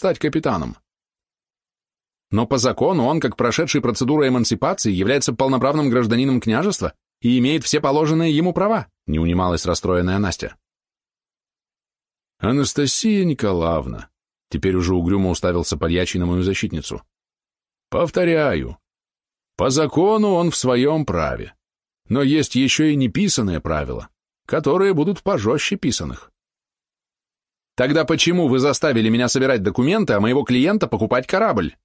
стать капитаном. Но по закону он, как прошедший процедуру эмансипации, является полноправным гражданином княжества и имеет все положенные ему права, не унималась расстроенная Настя. Анастасия Николаевна, теперь уже угрюмо уставился подьячий на мою защитницу. Повторяю, по закону он в своем праве, но есть еще и неписанные правила, которые будут пожестче писанных. Тогда почему вы заставили меня собирать документы, а моего клиента покупать корабль?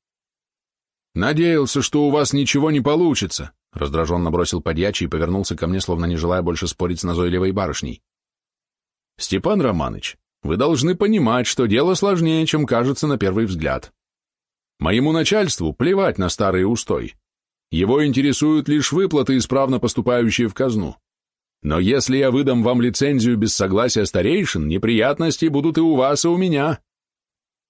Надеялся, что у вас ничего не получится, раздраженно бросил подьячий и повернулся ко мне, словно не желая больше спорить с назойливой барышней. Степан Романыч, вы должны понимать, что дело сложнее, чем кажется на первый взгляд. Моему начальству плевать на старые устой. Его интересуют лишь выплаты, исправно поступающие в казну. Но если я выдам вам лицензию без согласия старейшин, неприятности будут и у вас, и у меня.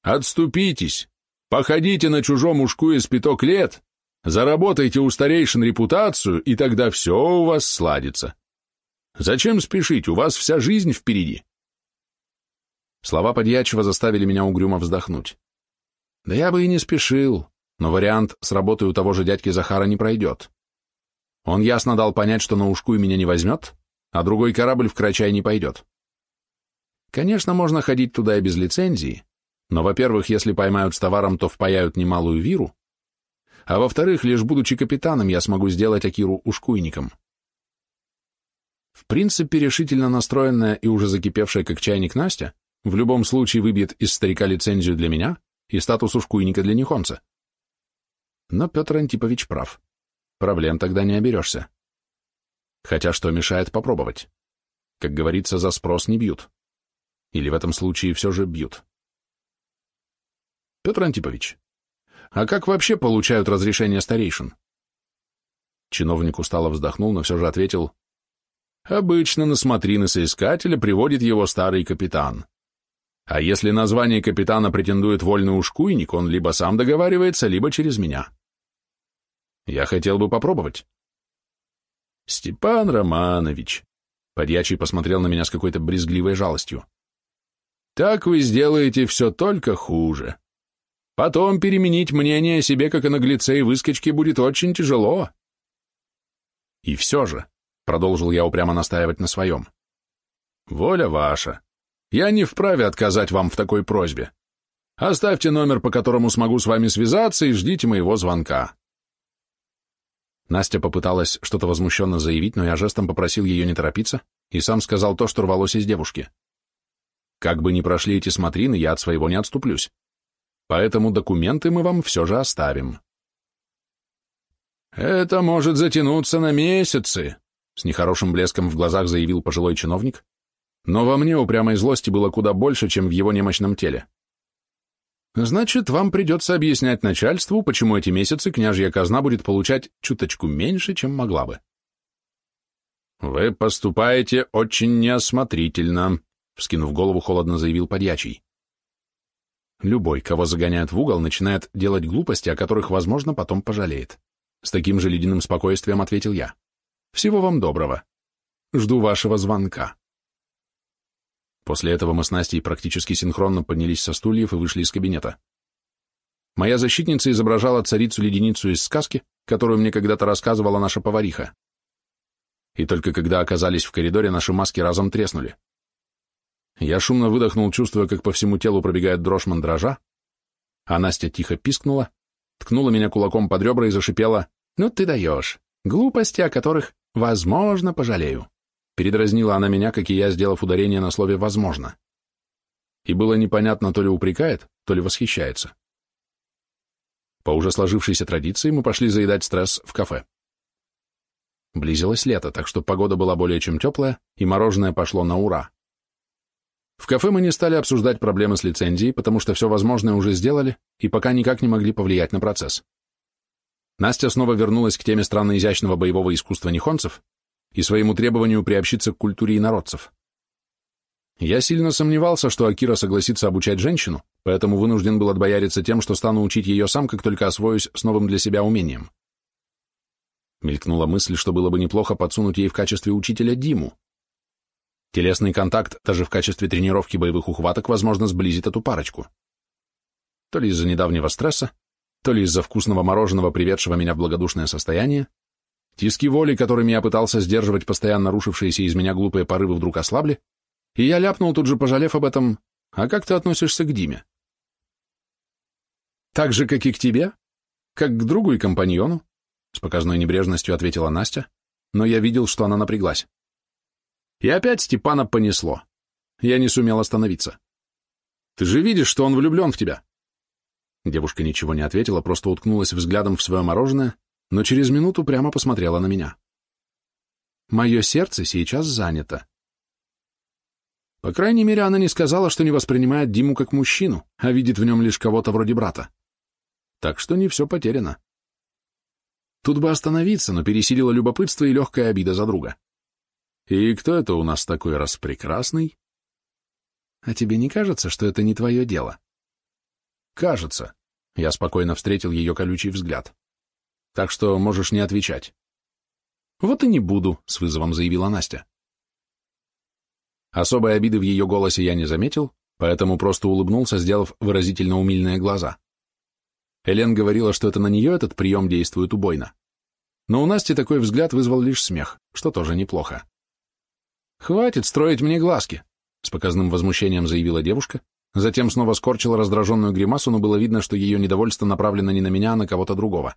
Отступитесь, походите на чужом ушку из пяток лет, заработайте у старейшин репутацию, и тогда все у вас сладится. Зачем спешить, у вас вся жизнь впереди. Слова подьячего заставили меня угрюмо вздохнуть. Да я бы и не спешил, но вариант с работой у того же дядьки Захара не пройдет. Он ясно дал понять, что на ушку и меня не возьмет, а другой корабль в Крачай не пойдет. Конечно, можно ходить туда и без лицензии, но, во-первых, если поймают с товаром, то впаяют немалую виру, а во-вторых, лишь будучи капитаном, я смогу сделать Акиру ушкуйником. В принципе, решительно настроенная и уже закипевшая как чайник Настя в любом случае выбьет из старика лицензию для меня и статус ушкуйника для Нихонца. Но Петр Антипович прав. Проблем тогда не оберешься. Хотя что мешает попробовать? Как говорится, за спрос не бьют. Или в этом случае все же бьют. Петр Антипович, а как вообще получают разрешение старейшин? Чиновник устало вздохнул, но все же ответил, обычно на смотрины соискателя приводит его старый капитан. А если название капитана претендует вольный ушкуйник, он либо сам договаривается, либо через меня. Я хотел бы попробовать. Степан Романович, подьячий посмотрел на меня с какой-то брезгливой жалостью. Так вы сделаете все только хуже. Потом переменить мнение о себе, как о наглеце и выскочке, будет очень тяжело. И все же, продолжил я упрямо настаивать на своем. Воля ваша. Я не вправе отказать вам в такой просьбе. Оставьте номер, по которому смогу с вами связаться, и ждите моего звонка. Настя попыталась что-то возмущенно заявить, но я жестом попросил ее не торопиться и сам сказал то, что рвалось из девушки. Как бы ни прошли эти смотрины, я от своего не отступлюсь. Поэтому документы мы вам все же оставим. Это может затянуться на месяцы, с нехорошим блеском в глазах заявил пожилой чиновник, но во мне упрямой злости было куда больше, чем в его немощном теле. Значит, вам придется объяснять начальству, почему эти месяцы княжья казна будет получать чуточку меньше, чем могла бы. Вы поступаете очень неосмотрительно, вскинув голову, холодно заявил подьячий. Любой, кого загоняют в угол, начинает делать глупости, о которых, возможно, потом пожалеет. С таким же ледяным спокойствием ответил я. Всего вам доброго. Жду вашего звонка. После этого мы с Настей практически синхронно поднялись со стульев и вышли из кабинета. Моя защитница изображала царицу-леденицу из сказки, которую мне когда-то рассказывала наша повариха. И только когда оказались в коридоре, наши маски разом треснули. Я шумно выдохнул, чувствуя, как по всему телу пробегает дрожь мандража, а Настя тихо пискнула, ткнула меня кулаком под ребра и зашипела «Ну ты даешь! Глупости, о которых, возможно, пожалею!» Передразнила она меня, как и я, сделав ударение на слове «возможно». И было непонятно, то ли упрекает, то ли восхищается. По уже сложившейся традиции мы пошли заедать стресс в кафе. Близилось лето, так что погода была более чем теплая, и мороженое пошло на ура. В кафе мы не стали обсуждать проблемы с лицензией, потому что все возможное уже сделали и пока никак не могли повлиять на процесс. Настя снова вернулась к теме странно изящного боевого искусства нихонцев и своему требованию приобщиться к культуре инородцев. Я сильно сомневался, что Акира согласится обучать женщину, поэтому вынужден был отбояриться тем, что стану учить ее сам, как только освоюсь с новым для себя умением. Мелькнула мысль, что было бы неплохо подсунуть ей в качестве учителя Диму. Телесный контакт, даже в качестве тренировки боевых ухваток, возможно, сблизит эту парочку. то ли из-за недавнего стресса, то ли из-за вкусного мороженого, приведшего меня в благодушное состояние, тиски воли, которыми я пытался сдерживать постоянно рушившиеся из меня глупые порывы, вдруг ослабли, и я ляпнул, тут же пожалев об этом, «А как ты относишься к Диме?» «Так же, как и к тебе? Как к другу и компаньону?» С показной небрежностью ответила Настя, но я видел, что она напряглась. И опять Степана понесло. Я не сумел остановиться. «Ты же видишь, что он влюблен в тебя!» Девушка ничего не ответила, просто уткнулась взглядом в свое мороженое, но через минуту прямо посмотрела на меня. «Мое сердце сейчас занято». По крайней мере, она не сказала, что не воспринимает Диму как мужчину, а видит в нем лишь кого-то вроде брата. Так что не все потеряно. Тут бы остановиться, но пересилило любопытство и легкая обида за друга. «И кто это у нас такой распрекрасный?» «А тебе не кажется, что это не твое дело?» «Кажется». Я спокойно встретил ее колючий взгляд. «Так что можешь не отвечать». «Вот и не буду», — с вызовом заявила Настя. Особой обиды в ее голосе я не заметил, поэтому просто улыбнулся, сделав выразительно умильные глаза. Элен говорила, что это на нее этот прием действует убойно. Но у Насти такой взгляд вызвал лишь смех, что тоже неплохо. «Хватит строить мне глазки», — с показным возмущением заявила девушка, затем снова скорчила раздраженную гримасу, но было видно, что ее недовольство направлено не на меня, а на кого-то другого.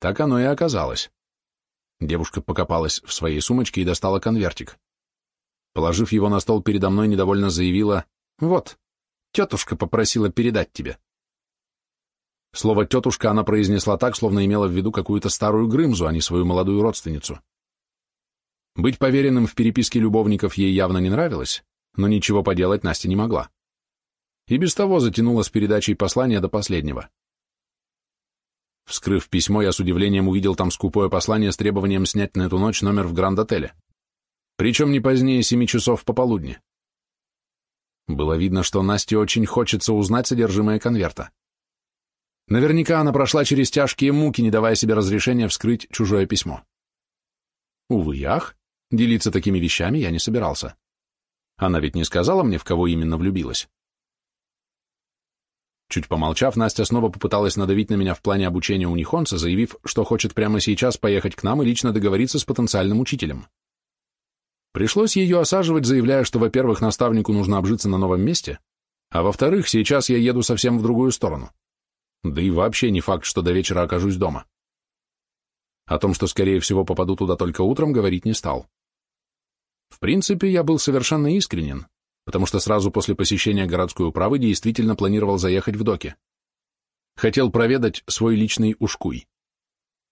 Так оно и оказалось. Девушка покопалась в своей сумочке и достала конвертик. Положив его на стол передо мной, недовольно заявила, «Вот, тетушка попросила передать тебе». Слово «тетушка» она произнесла так, словно имела в виду какую-то старую Грымзу, а не свою молодую родственницу. Быть поверенным в переписке любовников ей явно не нравилось, но ничего поделать Настя не могла. И без того затянула с передачей послания до последнего. Вскрыв письмо, я с удивлением увидел там скупое послание с требованием снять на эту ночь номер в Гранд-отеле. Причем не позднее семи часов пополудни. Было видно, что Насте очень хочется узнать содержимое конверта. Наверняка она прошла через тяжкие муки, не давая себе разрешения вскрыть чужое письмо. Увы, ах, делиться такими вещами я не собирался. Она ведь не сказала мне, в кого именно влюбилась. Чуть помолчав, Настя снова попыталась надавить на меня в плане обучения у Нихонца, заявив, что хочет прямо сейчас поехать к нам и лично договориться с потенциальным учителем. Пришлось ее осаживать, заявляя, что, во-первых, наставнику нужно обжиться на новом месте, а во-вторых, сейчас я еду совсем в другую сторону. Да и вообще не факт, что до вечера окажусь дома. О том, что, скорее всего, попаду туда только утром, говорить не стал. В принципе, я был совершенно искренен, потому что сразу после посещения городской управы действительно планировал заехать в доки. Хотел проведать свой личный ушкуй.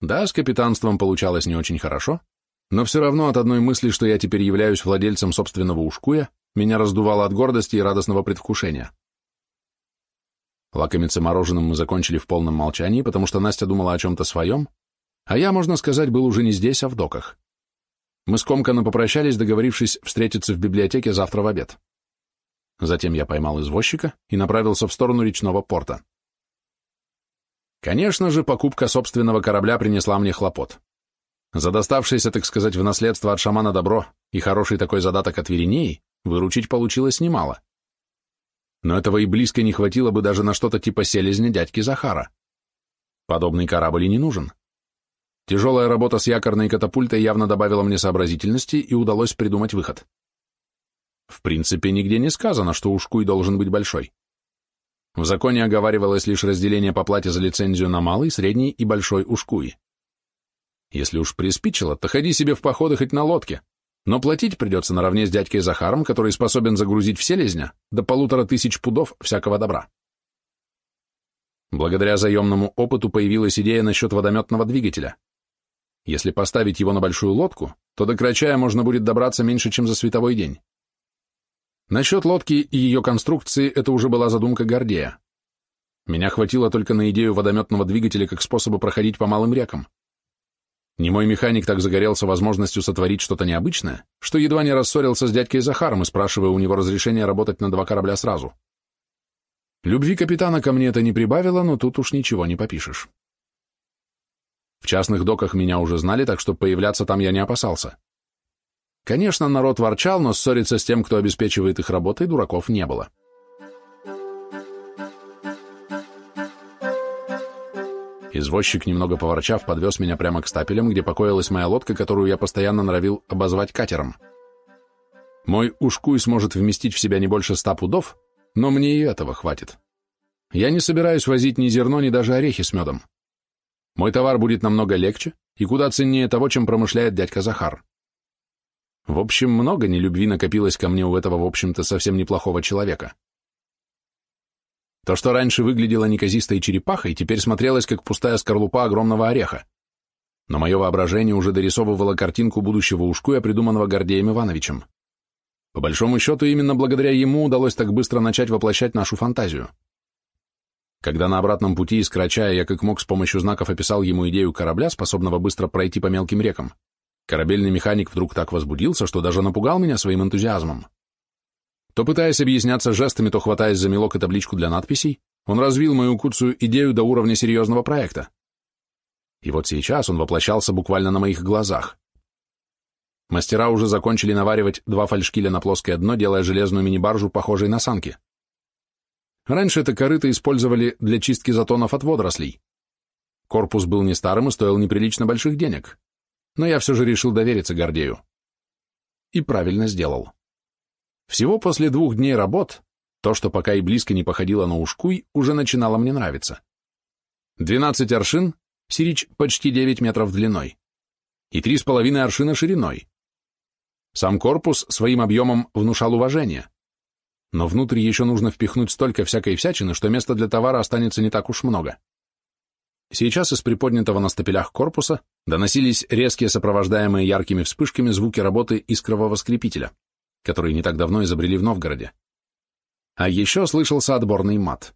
Да, с капитанством получалось не очень хорошо, но все равно от одной мысли, что я теперь являюсь владельцем собственного ушкуя, меня раздувало от гордости и радостного предвкушения. Лакомиться мороженым мы закончили в полном молчании, потому что Настя думала о чем-то своем, а я, можно сказать, был уже не здесь, а в доках. Мы скомканно попрощались, договорившись встретиться в библиотеке завтра в обед. Затем я поймал извозчика и направился в сторону речного порта. Конечно же, покупка собственного корабля принесла мне хлопот. За доставшееся, так сказать, в наследство от шамана добро и хороший такой задаток от Веринеи выручить получилось немало но этого и близко не хватило бы даже на что-то типа селезня дядьки Захара. Подобный корабль и не нужен. Тяжелая работа с якорной катапультой явно добавила мне сообразительности и удалось придумать выход. В принципе, нигде не сказано, что ушкуй должен быть большой. В законе оговаривалось лишь разделение по плате за лицензию на малый, средний и большой ушкуй. Если уж приспичило, то ходи себе в походы хоть на лодке, но платить придется наравне с дядькой Захаром, который способен загрузить в селезня до полутора тысяч пудов всякого добра. Благодаря заемному опыту появилась идея насчет водометного двигателя. Если поставить его на большую лодку, то до Крачая можно будет добраться меньше, чем за световой день. Насчет лодки и ее конструкции это уже была задумка Гордея. Меня хватило только на идею водометного двигателя как способа проходить по малым рекам. Немой механик так загорелся возможностью сотворить что-то необычное, что едва не рассорился с дядькой Захаром и спрашивая у него разрешения работать на два корабля сразу. Любви капитана ко мне это не прибавило, но тут уж ничего не попишешь. В частных доках меня уже знали, так что появляться там я не опасался. Конечно, народ ворчал, но ссориться с тем, кто обеспечивает их работой, дураков не было. Извозчик, немного поворчав, подвез меня прямо к стапелям, где покоилась моя лодка, которую я постоянно норовил обозвать катером. Мой ушкуй сможет вместить в себя не больше ста пудов, но мне и этого хватит. Я не собираюсь возить ни зерно, ни даже орехи с медом. Мой товар будет намного легче и куда ценнее того, чем промышляет дядька Захар. В общем, много нелюбви накопилось ко мне у этого, в общем-то, совсем неплохого человека. То, что раньше выглядело неказистой черепахой, теперь смотрелось, как пустая скорлупа огромного ореха. Но мое воображение уже дорисовывало картинку будущего ушкуя, придуманного Гордеем Ивановичем. По большому счету, именно благодаря ему удалось так быстро начать воплощать нашу фантазию. Когда на обратном пути из Крачая я как мог с помощью знаков описал ему идею корабля, способного быстро пройти по мелким рекам, корабельный механик вдруг так возбудился, что даже напугал меня своим энтузиазмом. То пытаясь объясняться жестами, то хватаясь за мелок и табличку для надписей, он развил мою куцую идею до уровня серьезного проекта. И вот сейчас он воплощался буквально на моих глазах. Мастера уже закончили наваривать два фальшкиля на плоское дно, делая железную мини-баржу, похожей на санки. Раньше это корыто использовали для чистки затонов от водорослей. Корпус был не старым и стоил неприлично больших денег. Но я все же решил довериться Гордею. И правильно сделал. Всего после двух дней работ то, что пока и близко не походило на ушкуй, уже начинало мне нравиться. Двенадцать аршин, сирич почти девять метров длиной, и три с половиной аршина шириной. Сам корпус своим объемом внушал уважение. Но внутрь еще нужно впихнуть столько всякой всячины, что места для товара останется не так уж много. Сейчас из приподнятого на стапелях корпуса доносились резкие, сопровождаемые яркими вспышками, звуки работы искрового скрепителя которые не так давно изобрели в Новгороде. А еще слышался отборный мат.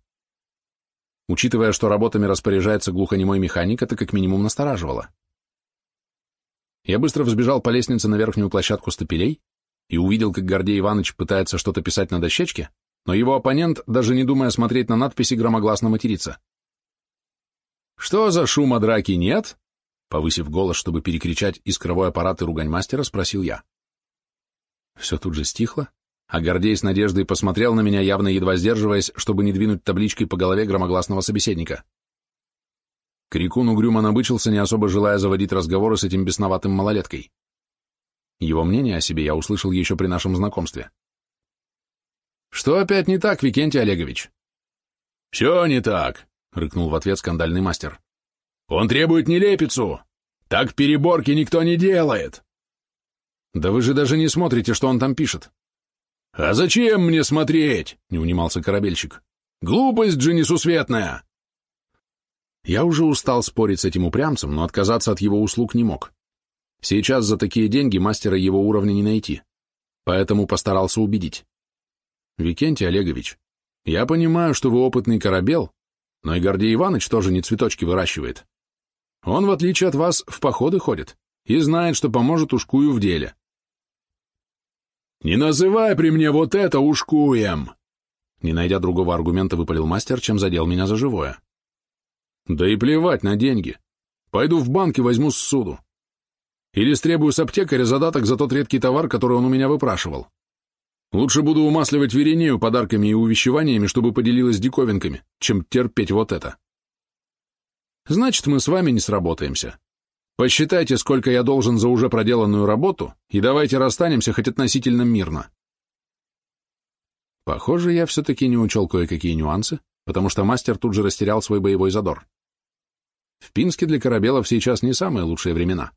Учитывая, что работами распоряжается глухонемой механик, это как минимум настораживало. Я быстро взбежал по лестнице на верхнюю площадку стапелей и увидел, как Гордей Иванович пытается что-то писать на дощечке, но его оппонент, даже не думая смотреть на надписи, громогласно матерится. «Что за шума драки нет?» Повысив голос, чтобы перекричать искровой аппарат и ругань мастера, спросил я. Все тут же стихло, а Гордей с надеждой посмотрел на меня, явно едва сдерживаясь, чтобы не двинуть табличкой по голове громогласного собеседника. Крикун угрюмо набычился, не особо желая заводить разговоры с этим бесноватым малолеткой. Его мнение о себе я услышал еще при нашем знакомстве. «Что опять не так, Викентий Олегович?» «Все не так», — рыкнул в ответ скандальный мастер. «Он требует нелепицу! Так переборки никто не делает!» Да вы же даже не смотрите, что он там пишет. А зачем мне смотреть? Не унимался корабельщик. Глупость же несусветная. Я уже устал спорить с этим упрямцем, но отказаться от его услуг не мог. Сейчас за такие деньги мастера его уровня не найти, поэтому постарался убедить. Викентий Олегович, я понимаю, что вы опытный корабел, но и Гордей Иванович тоже не цветочки выращивает. Он, в отличие от вас, в походы ходит и знает, что поможет ушкую в деле. «Не называй при мне вот это ушкуем!» Не найдя другого аргумента, выпалил мастер, чем задел меня за живое. «Да и плевать на деньги. Пойду в банк и возьму суду. Или стребую с аптекаря задаток за тот редкий товар, который он у меня выпрашивал. Лучше буду умасливать Веренею подарками и увещеваниями, чтобы поделилась диковинками, чем терпеть вот это. Значит, мы с вами не сработаемся. Посчитайте, сколько я должен за уже проделанную работу, и давайте расстанемся хоть относительно мирно. Похоже, я все-таки не учел кое-какие нюансы, потому что мастер тут же растерял свой боевой задор. В Пинске для корабелов сейчас не самые лучшие времена.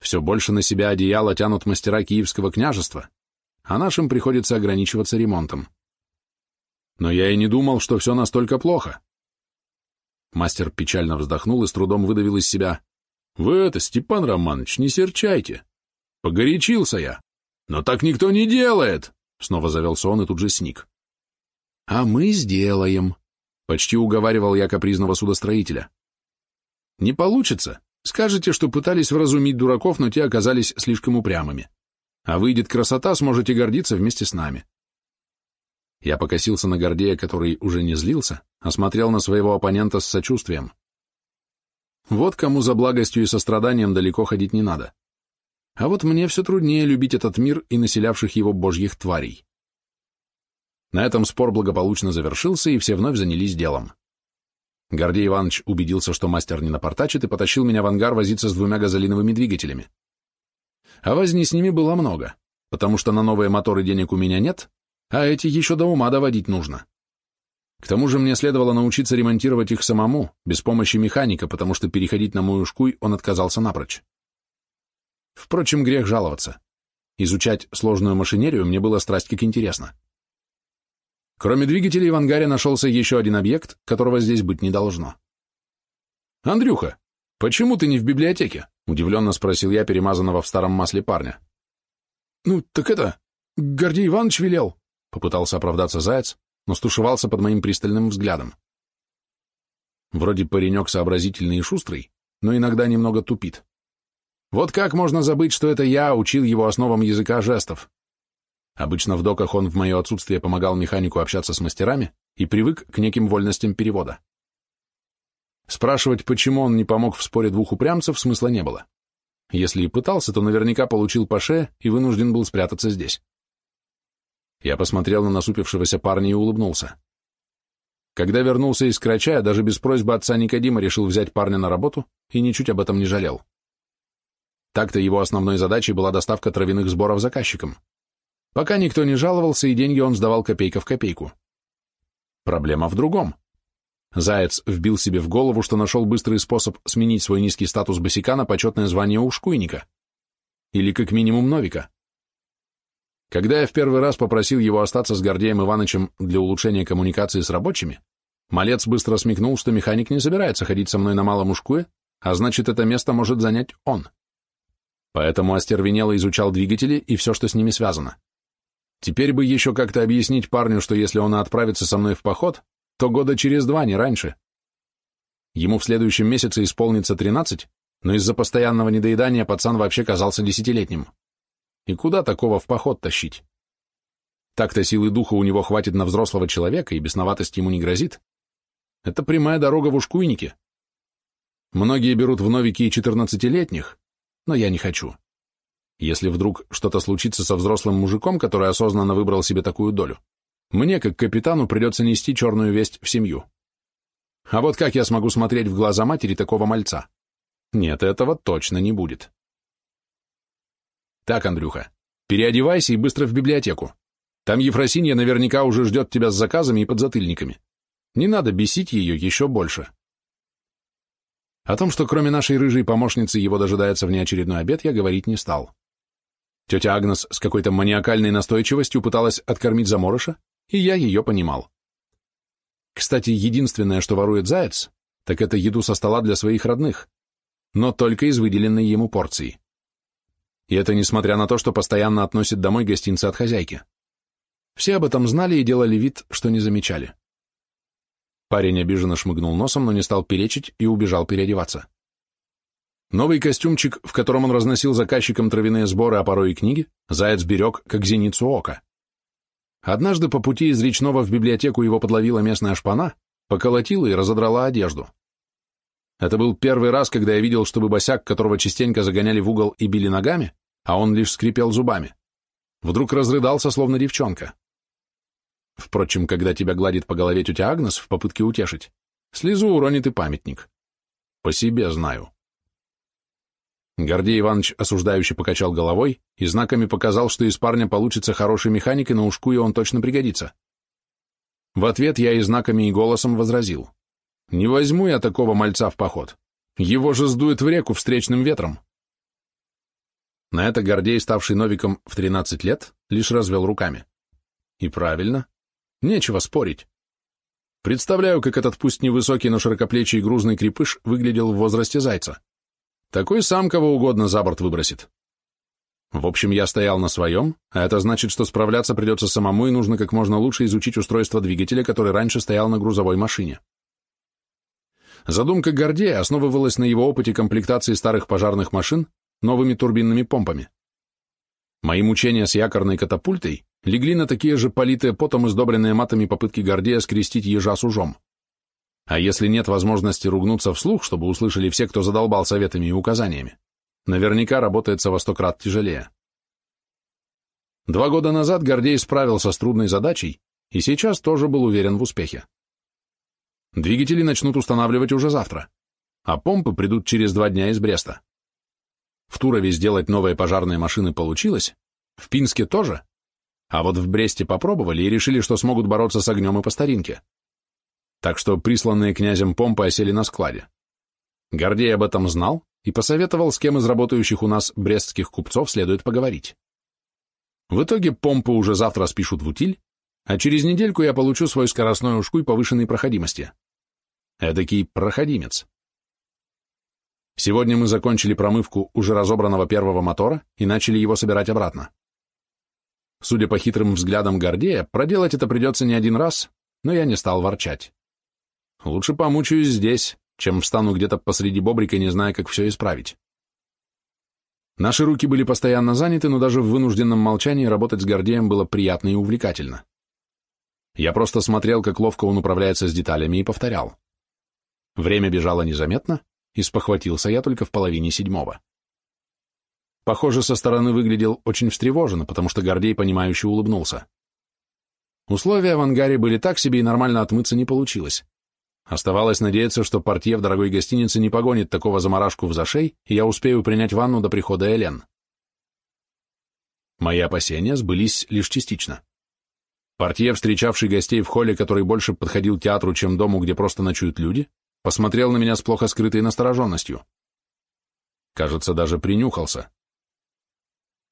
Все больше на себя одеяло тянут мастера Киевского княжества, а нашим приходится ограничиваться ремонтом. Но я и не думал, что все настолько плохо. Мастер печально вздохнул и с трудом выдавил из себя. Вы это, Степан Романович, не серчайте. Погорячился я. Но так никто не делает. Снова завелся он и тут же сник. А мы сделаем. Почти уговаривал я капризного судостроителя. Не получится. Скажете, что пытались вразумить дураков, но те оказались слишком упрямыми. А выйдет красота, сможете гордиться вместе с нами. Я покосился на Гордея, который уже не злился, а смотрел на своего оппонента с сочувствием. Вот кому за благостью и состраданием далеко ходить не надо. А вот мне все труднее любить этот мир и населявших его божьих тварей. На этом спор благополучно завершился, и все вновь занялись делом. Гордей Иванович убедился, что мастер не напортачит, и потащил меня в ангар возиться с двумя газолиновыми двигателями. А возни с ними было много, потому что на новые моторы денег у меня нет, а эти еще до ума доводить нужно. К тому же мне следовало научиться ремонтировать их самому, без помощи механика, потому что переходить на мою шкуй он отказался напрочь. Впрочем, грех жаловаться. Изучать сложную машинерию мне было страсть как интересно. Кроме двигателей в ангаре нашелся еще один объект, которого здесь быть не должно. «Андрюха, почему ты не в библиотеке?» — удивленно спросил я перемазанного в старом масле парня. «Ну, так это... Гордей Иванович велел», — попытался оправдаться Заяц, но стушевался под моим пристальным взглядом. Вроде паренек сообразительный и шустрый, но иногда немного тупит. Вот как можно забыть, что это я учил его основам языка жестов? Обычно в доках он в мое отсутствие помогал механику общаться с мастерами и привык к неким вольностям перевода. Спрашивать, почему он не помог в споре двух упрямцев, смысла не было. Если и пытался, то наверняка получил по шее и вынужден был спрятаться здесь. Я посмотрел на насупившегося парня и улыбнулся. Когда вернулся из Крача, даже без просьбы отца Никодима решил взять парня на работу и ничуть об этом не жалел. Так-то его основной задачей была доставка травяных сборов заказчикам. Пока никто не жаловался, и деньги он сдавал копейка в копейку. Проблема в другом. Заяц вбил себе в голову, что нашел быстрый способ сменить свой низкий статус босика на почетное звание ушкуйника. Или как минимум новика. Когда я в первый раз попросил его остаться с Гордеем Ивановичем для улучшения коммуникации с рабочими, малец быстро смекнул, что механик не собирается ходить со мной на малом ушкуе, а значит, это место может занять он. Поэтому остервенело изучал двигатели и все, что с ними связано. Теперь бы еще как-то объяснить парню, что если он отправится со мной в поход, то года через два, не раньше. Ему в следующем месяце исполнится тринадцать, но из-за постоянного недоедания пацан вообще казался десятилетним. И куда такого в поход тащить? Так-то силы духа у него хватит на взрослого человека, и бесноватость ему не грозит. Это прямая дорога в ушкуйнике. Многие берут в новики и четырнадцатилетних, но я не хочу. Если вдруг что-то случится со взрослым мужиком, который осознанно выбрал себе такую долю, мне, как капитану, придется нести черную весть в семью. А вот как я смогу смотреть в глаза матери такого мальца? Нет, этого точно не будет. Так, Андрюха, переодевайся и быстро в библиотеку. Там Ефросинья наверняка уже ждет тебя с заказами и подзатыльниками. Не надо бесить ее еще больше. О том, что кроме нашей рыжей помощницы его дожидается внеочередной обед, я говорить не стал. Тетя Агнес с какой-то маниакальной настойчивостью пыталась откормить заморыша, и я ее понимал. Кстати, единственное, что ворует заяц, так это еду со стола для своих родных, но только из выделенной ему порции. И это несмотря на то, что постоянно относит домой гостинцы от хозяйки. Все об этом знали и делали вид, что не замечали. Парень обиженно шмыгнул носом, но не стал перечить и убежал переодеваться. Новый костюмчик, в котором он разносил заказчикам травяные сборы, а порой и книги, заяц берег, как зеницу ока. Однажды по пути из речного в библиотеку его подловила местная шпана, поколотила и разодрала одежду. Это был первый раз, когда я видел, чтобы босяк, которого частенько загоняли в угол и били ногами, а он лишь скрипел зубами, вдруг разрыдался, словно девчонка. Впрочем, когда тебя гладит по голове тетя Агнес в попытке утешить, слезу уронит и памятник. По себе знаю. Гордей Иванович осуждающе покачал головой и знаками показал, что из парня получится хороший механик, и на ушку и он точно пригодится. В ответ я и знаками, и голосом возразил. «Не возьму я такого мальца в поход. Его же сдует в реку встречным ветром». На это Гордей, ставший новиком в 13 лет, лишь развел руками. И правильно. Нечего спорить. Представляю, как этот пусть невысокий, но широкоплечий грузный крепыш выглядел в возрасте зайца. Такой сам кого угодно за борт выбросит. В общем, я стоял на своем, а это значит, что справляться придется самому и нужно как можно лучше изучить устройство двигателя, который раньше стоял на грузовой машине. Задумка Гордея основывалась на его опыте комплектации старых пожарных машин новыми турбинными помпами. Мои мучения с якорной катапультой легли на такие же политые потом издобренные матами попытки Гордея скрестить ежа с ужом. А если нет возможности ругнуться вслух, чтобы услышали все, кто задолбал советами и указаниями, наверняка работается во сто крат тяжелее. Два года назад Гордей справился с трудной задачей и сейчас тоже был уверен в успехе. Двигатели начнут устанавливать уже завтра, а помпы придут через два дня из Бреста. В Турове сделать новые пожарные машины получилось, в Пинске тоже, а вот в Бресте попробовали и решили, что смогут бороться с огнем и по старинке. Так что присланные князем помпы осели на складе. Гордей об этом знал и посоветовал, с кем из работающих у нас брестских купцов следует поговорить. В итоге помпы уже завтра спишут в утиль, а через недельку я получу свой скоростной ушкуй повышенной проходимости. Эдакий проходимец. Сегодня мы закончили промывку уже разобранного первого мотора и начали его собирать обратно. Судя по хитрым взглядам Гордея, проделать это придется не один раз, но я не стал ворчать. Лучше помучаюсь здесь, чем встану где-то посреди бобрика, не зная, как все исправить. Наши руки были постоянно заняты, но даже в вынужденном молчании работать с Гордеем было приятно и увлекательно. Я просто смотрел, как ловко он управляется с деталями, и повторял. Время бежало незаметно, и спохватился я только в половине седьмого. Похоже, со стороны выглядел очень встревоженно, потому что Гордей, понимающе улыбнулся. Условия в ангаре были так себе, и нормально отмыться не получилось. Оставалось надеяться, что портье в дорогой гостинице не погонит такого заморашку в зашей, и я успею принять ванну до прихода Элен. Мои опасения сбылись лишь частично. Портье, встречавший гостей в холле, который больше подходил театру, чем дому, где просто ночуют люди, посмотрел на меня с плохо скрытой настороженностью. Кажется, даже принюхался.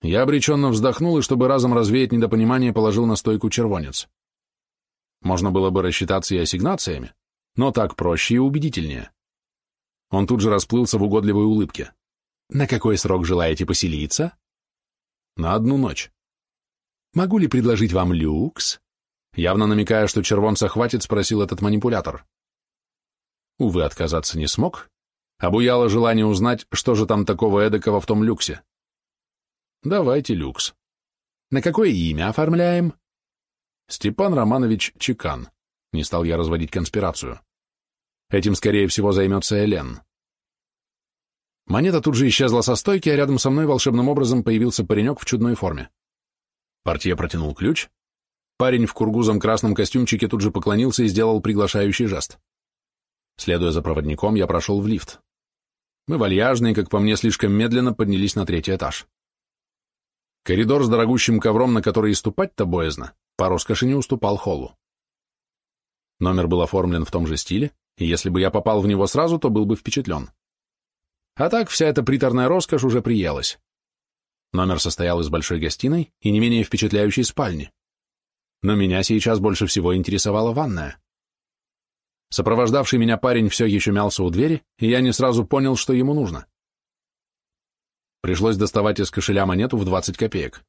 Я обреченно вздохнул и, чтобы разом развеять недопонимание, положил на стойку червонец. Можно было бы рассчитаться и ассигнациями, но так проще и убедительнее. Он тут же расплылся в угодливой улыбке. «На какой срок желаете поселиться?» «На одну ночь». «Могу ли предложить вам люкс?» Явно намекая, что червонца хватит, спросил этот манипулятор. Увы, отказаться не смог. Обуяло желание узнать, что же там такого эдакого в том люксе. «Давайте люкс». «На какое имя оформляем?» «Степан Романович Чекан». Не стал я разводить конспирацию. Этим, скорее всего, займется Элен. Монета тут же исчезла со стойки, а рядом со мной волшебным образом появился паренек в чудной форме. Портье протянул ключ. Парень в кургузом красном костюмчике тут же поклонился и сделал приглашающий жест. Следуя за проводником, я прошел в лифт. Мы вальяжные, как по мне, слишком медленно поднялись на третий этаж. Коридор с дорогущим ковром, на который и ступать-то боязно, по роскоши не уступал холлу. Номер был оформлен в том же стиле, и если бы я попал в него сразу, то был бы впечатлен. А так вся эта приторная роскошь уже приелась. Номер состоял из большой гостиной и не менее впечатляющей спальни. Но меня сейчас больше всего интересовала ванная. Сопровождавший меня парень все еще мялся у двери, и я не сразу понял, что ему нужно. Пришлось доставать из кошеля монету в 20 копеек.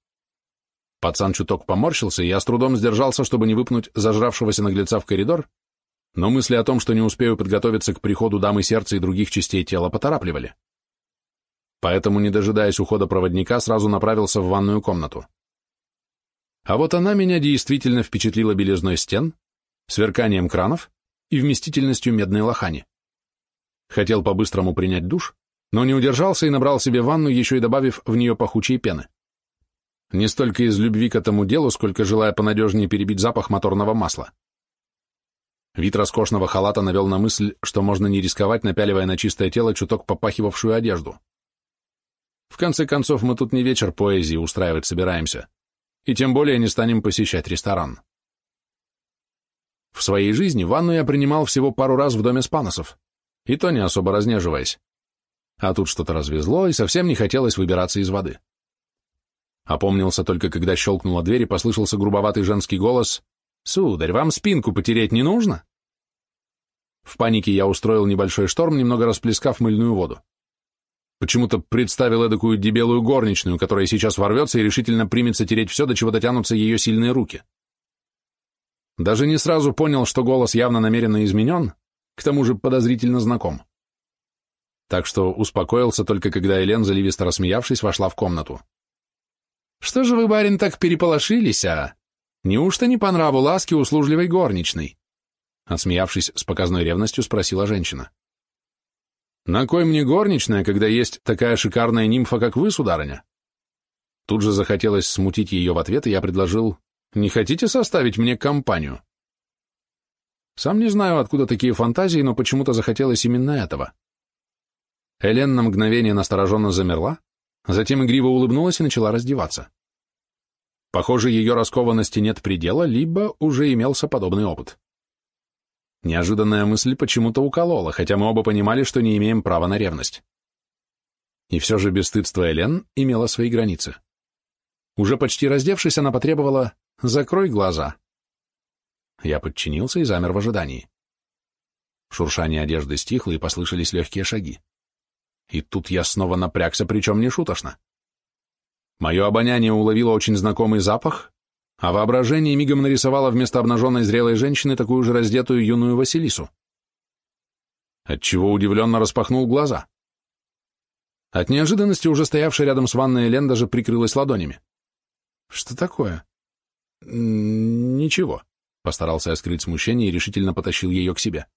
Пацан чуток поморщился, и я с трудом сдержался, чтобы не выпнуть зажравшегося наглеца в коридор, но мысли о том, что не успею подготовиться к приходу дамы сердца и других частей тела, поторапливали. Поэтому, не дожидаясь ухода проводника, сразу направился в ванную комнату. А вот она меня действительно впечатлила белизной стен, сверканием кранов и вместительностью медной лохани. Хотел по-быстрому принять душ, но не удержался и набрал себе ванну, еще и добавив в нее пахучей пены. Не столько из любви к этому делу, сколько желая понадежнее перебить запах моторного масла. Вид роскошного халата навел на мысль, что можно не рисковать, напяливая на чистое тело чуток попахивавшую одежду. В конце концов, мы тут не вечер поэзии устраивать собираемся, и тем более не станем посещать ресторан. В своей жизни ванну я принимал всего пару раз в доме спаносов, и то не особо разнеживаясь. А тут что-то развезло, и совсем не хотелось выбираться из воды. Опомнился только, когда щелкнула дверь и послышался грубоватый женский голос «Сударь, вам спинку потереть не нужно?» В панике я устроил небольшой шторм, немного расплескав мыльную воду. Почему-то представил эдакую дебелую горничную, которая сейчас ворвется и решительно примется тереть все, до чего дотянутся ее сильные руки. Даже не сразу понял, что голос явно намеренно изменен, к тому же подозрительно знаком. Так что успокоился только когда Элен, заливисто рассмеявшись, вошла в комнату. Что же вы, барин, так переполошились, а? Неужто не по нраву ласки услужливой горничной? Отсмеявшись с показной ревностью, спросила женщина. На кой мне горничная, когда есть такая шикарная нимфа, как вы, сударыня? Тут же захотелось смутить ее в ответ, и я предложил, не хотите составить мне компанию? Сам не знаю, откуда такие фантазии, но почему-то захотелось именно этого. Элен на мгновение настороженно замерла, затем игриво улыбнулась и начала раздеваться. Похоже, ее раскованности нет предела, либо уже имелся подобный опыт. Неожиданная мысль почему-то уколола, хотя мы оба понимали, что не имеем права на ревность. И все же бесстыдство Элен имело свои границы. Уже почти раздевшись, она потребовала «закрой глаза». Я подчинился и замер в ожидании. Шуршание одежды стихло, и послышались легкие шаги. И тут я снова напрягся, причем не шуточно. Мое обоняние уловило очень знакомый запах, а воображение мигом нарисовало вместо обнаженной зрелой женщины такую же раздетую юную Василису. Отчего удивленно распахнул глаза. От неожиданности уже стоявшая рядом с ванной Лен даже прикрылась ладонями. «Что такое?» «Ничего», — постарался я скрыть смущение и решительно потащил ее к себе.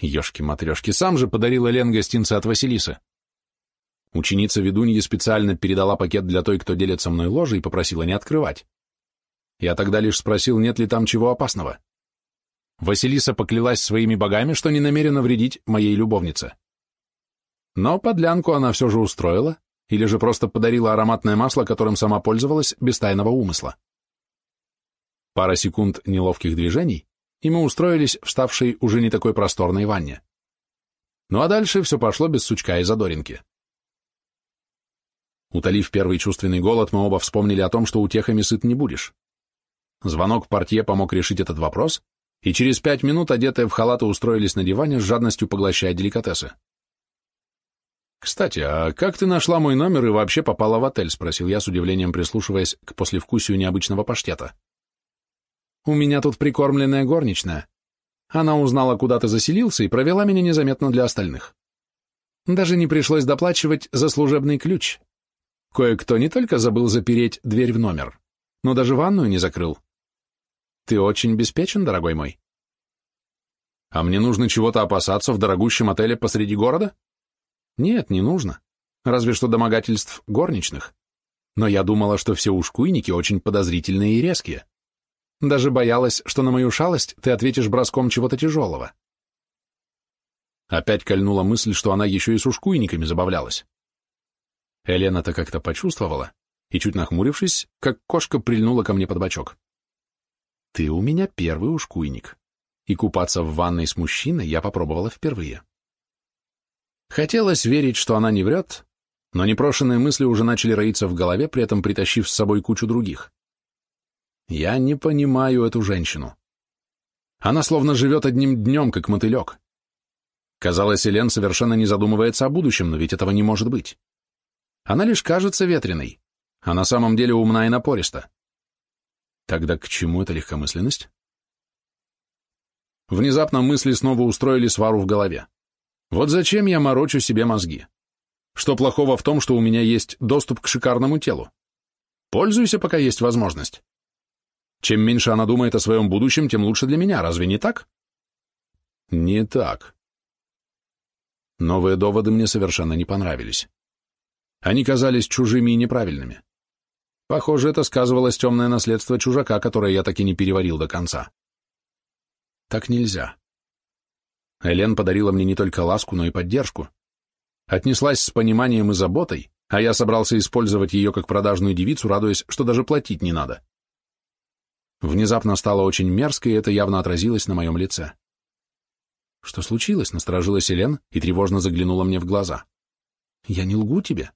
Ёшки-матрёшки, сам же подарил Элен гостинцы от Василисы. Ученица ведуньи специально передала пакет для той, кто делит со мной ложе, и попросила не открывать. Я тогда лишь спросил, нет ли там чего опасного. Василиса поклялась своими богами, что не намерена вредить моей любовнице. Но подлянку она все же устроила, или же просто подарила ароматное масло, которым сама пользовалась, без тайного умысла. Пара секунд неловких движений, и мы устроились в ставшей уже не такой просторной ванне. Ну а дальше все пошло без сучка и задоринки. Утолив первый чувственный голод, мы оба вспомнили о том, что утехами сыт не будешь. Звонок портье помог решить этот вопрос, и через пять минут, одетые в халаты, устроились на диване, с жадностью поглощая деликатесы. «Кстати, а как ты нашла мой номер и вообще попала в отель?» — спросил я с удивлением, прислушиваясь к послевкусию необычного паштета. «У меня тут прикормленная горничная. Она узнала, куда ты заселился, и провела меня незаметно для остальных. Даже не пришлось доплачивать за служебный ключ. Кое-кто не только забыл запереть дверь в номер, но даже ванную не закрыл. Ты очень беспечен, дорогой мой». «А мне нужно чего-то опасаться в дорогущем отеле посреди города?» Нет, не нужно. Разве что домогательств горничных. Но я думала, что все ушкуйники очень подозрительные и резкие. Даже боялась, что на мою шалость ты ответишь броском чего-то тяжелого. Опять кольнула мысль, что она еще и с ушкуйниками забавлялась. Елена-то как-то почувствовала, и, чуть нахмурившись, как кошка прильнула ко мне под бочок. Ты у меня первый ушкуйник, и купаться в ванной с мужчиной я попробовала впервые. Хотелось верить, что она не врет, но непрошенные мысли уже начали роиться в голове, при этом притащив с собой кучу других. Я не понимаю эту женщину. Она словно живет одним днем, как мотылек. Казалось, Элен совершенно не задумывается о будущем, но ведь этого не может быть. Она лишь кажется ветреной, а на самом деле умна и напориста. Тогда к чему эта легкомысленность? Внезапно мысли снова устроили свару в голове. Вот зачем я морочу себе мозги? Что плохого в том, что у меня есть доступ к шикарному телу? Пользуйся, пока есть возможность. Чем меньше она думает о своем будущем, тем лучше для меня, разве не так? Не так. Новые доводы мне совершенно не понравились. Они казались чужими и неправильными. Похоже, это сказывалось темное наследство чужака, которое я так и не переварил до конца. Так нельзя. Элен подарила мне не только ласку, но и поддержку. Отнеслась с пониманием и заботой, а я собрался использовать ее как продажную девицу, радуясь, что даже платить не надо. Внезапно стало очень мерзко, и это явно отразилось на моем лице. «Что случилось?» — насторожилась Элен и тревожно заглянула мне в глаза. «Я не лгу тебе?»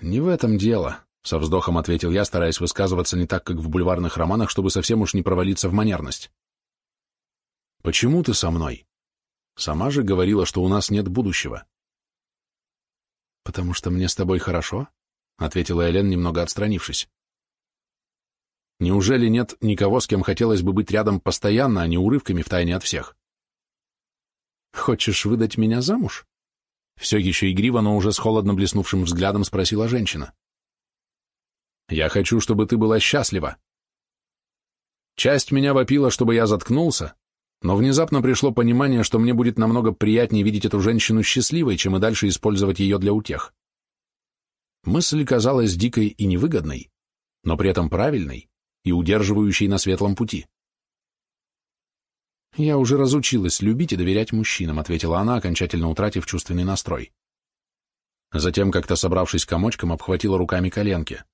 «Не в этом дело», — со вздохом ответил я, стараясь высказываться не так, как в бульварных романах, чтобы совсем уж не провалиться в манерность. Почему ты со мной? Сама же говорила, что у нас нет будущего. Потому что мне с тобой хорошо, ответила Элен, немного отстранившись. Неужели нет никого, с кем хотелось бы быть рядом постоянно, а не урывками втайне от всех? Хочешь выдать меня замуж? Все еще игриво, но уже с холодно блеснувшим взглядом спросила женщина. Я хочу, чтобы ты была счастлива. Часть меня вопила, чтобы я заткнулся, но внезапно пришло понимание, что мне будет намного приятнее видеть эту женщину счастливой, чем и дальше использовать ее для утех. Мысль казалась дикой и невыгодной, но при этом правильной и удерживающей на светлом пути. «Я уже разучилась любить и доверять мужчинам», — ответила она, окончательно утратив чувственный настрой. Затем, как-то собравшись комочком, обхватила руками коленки.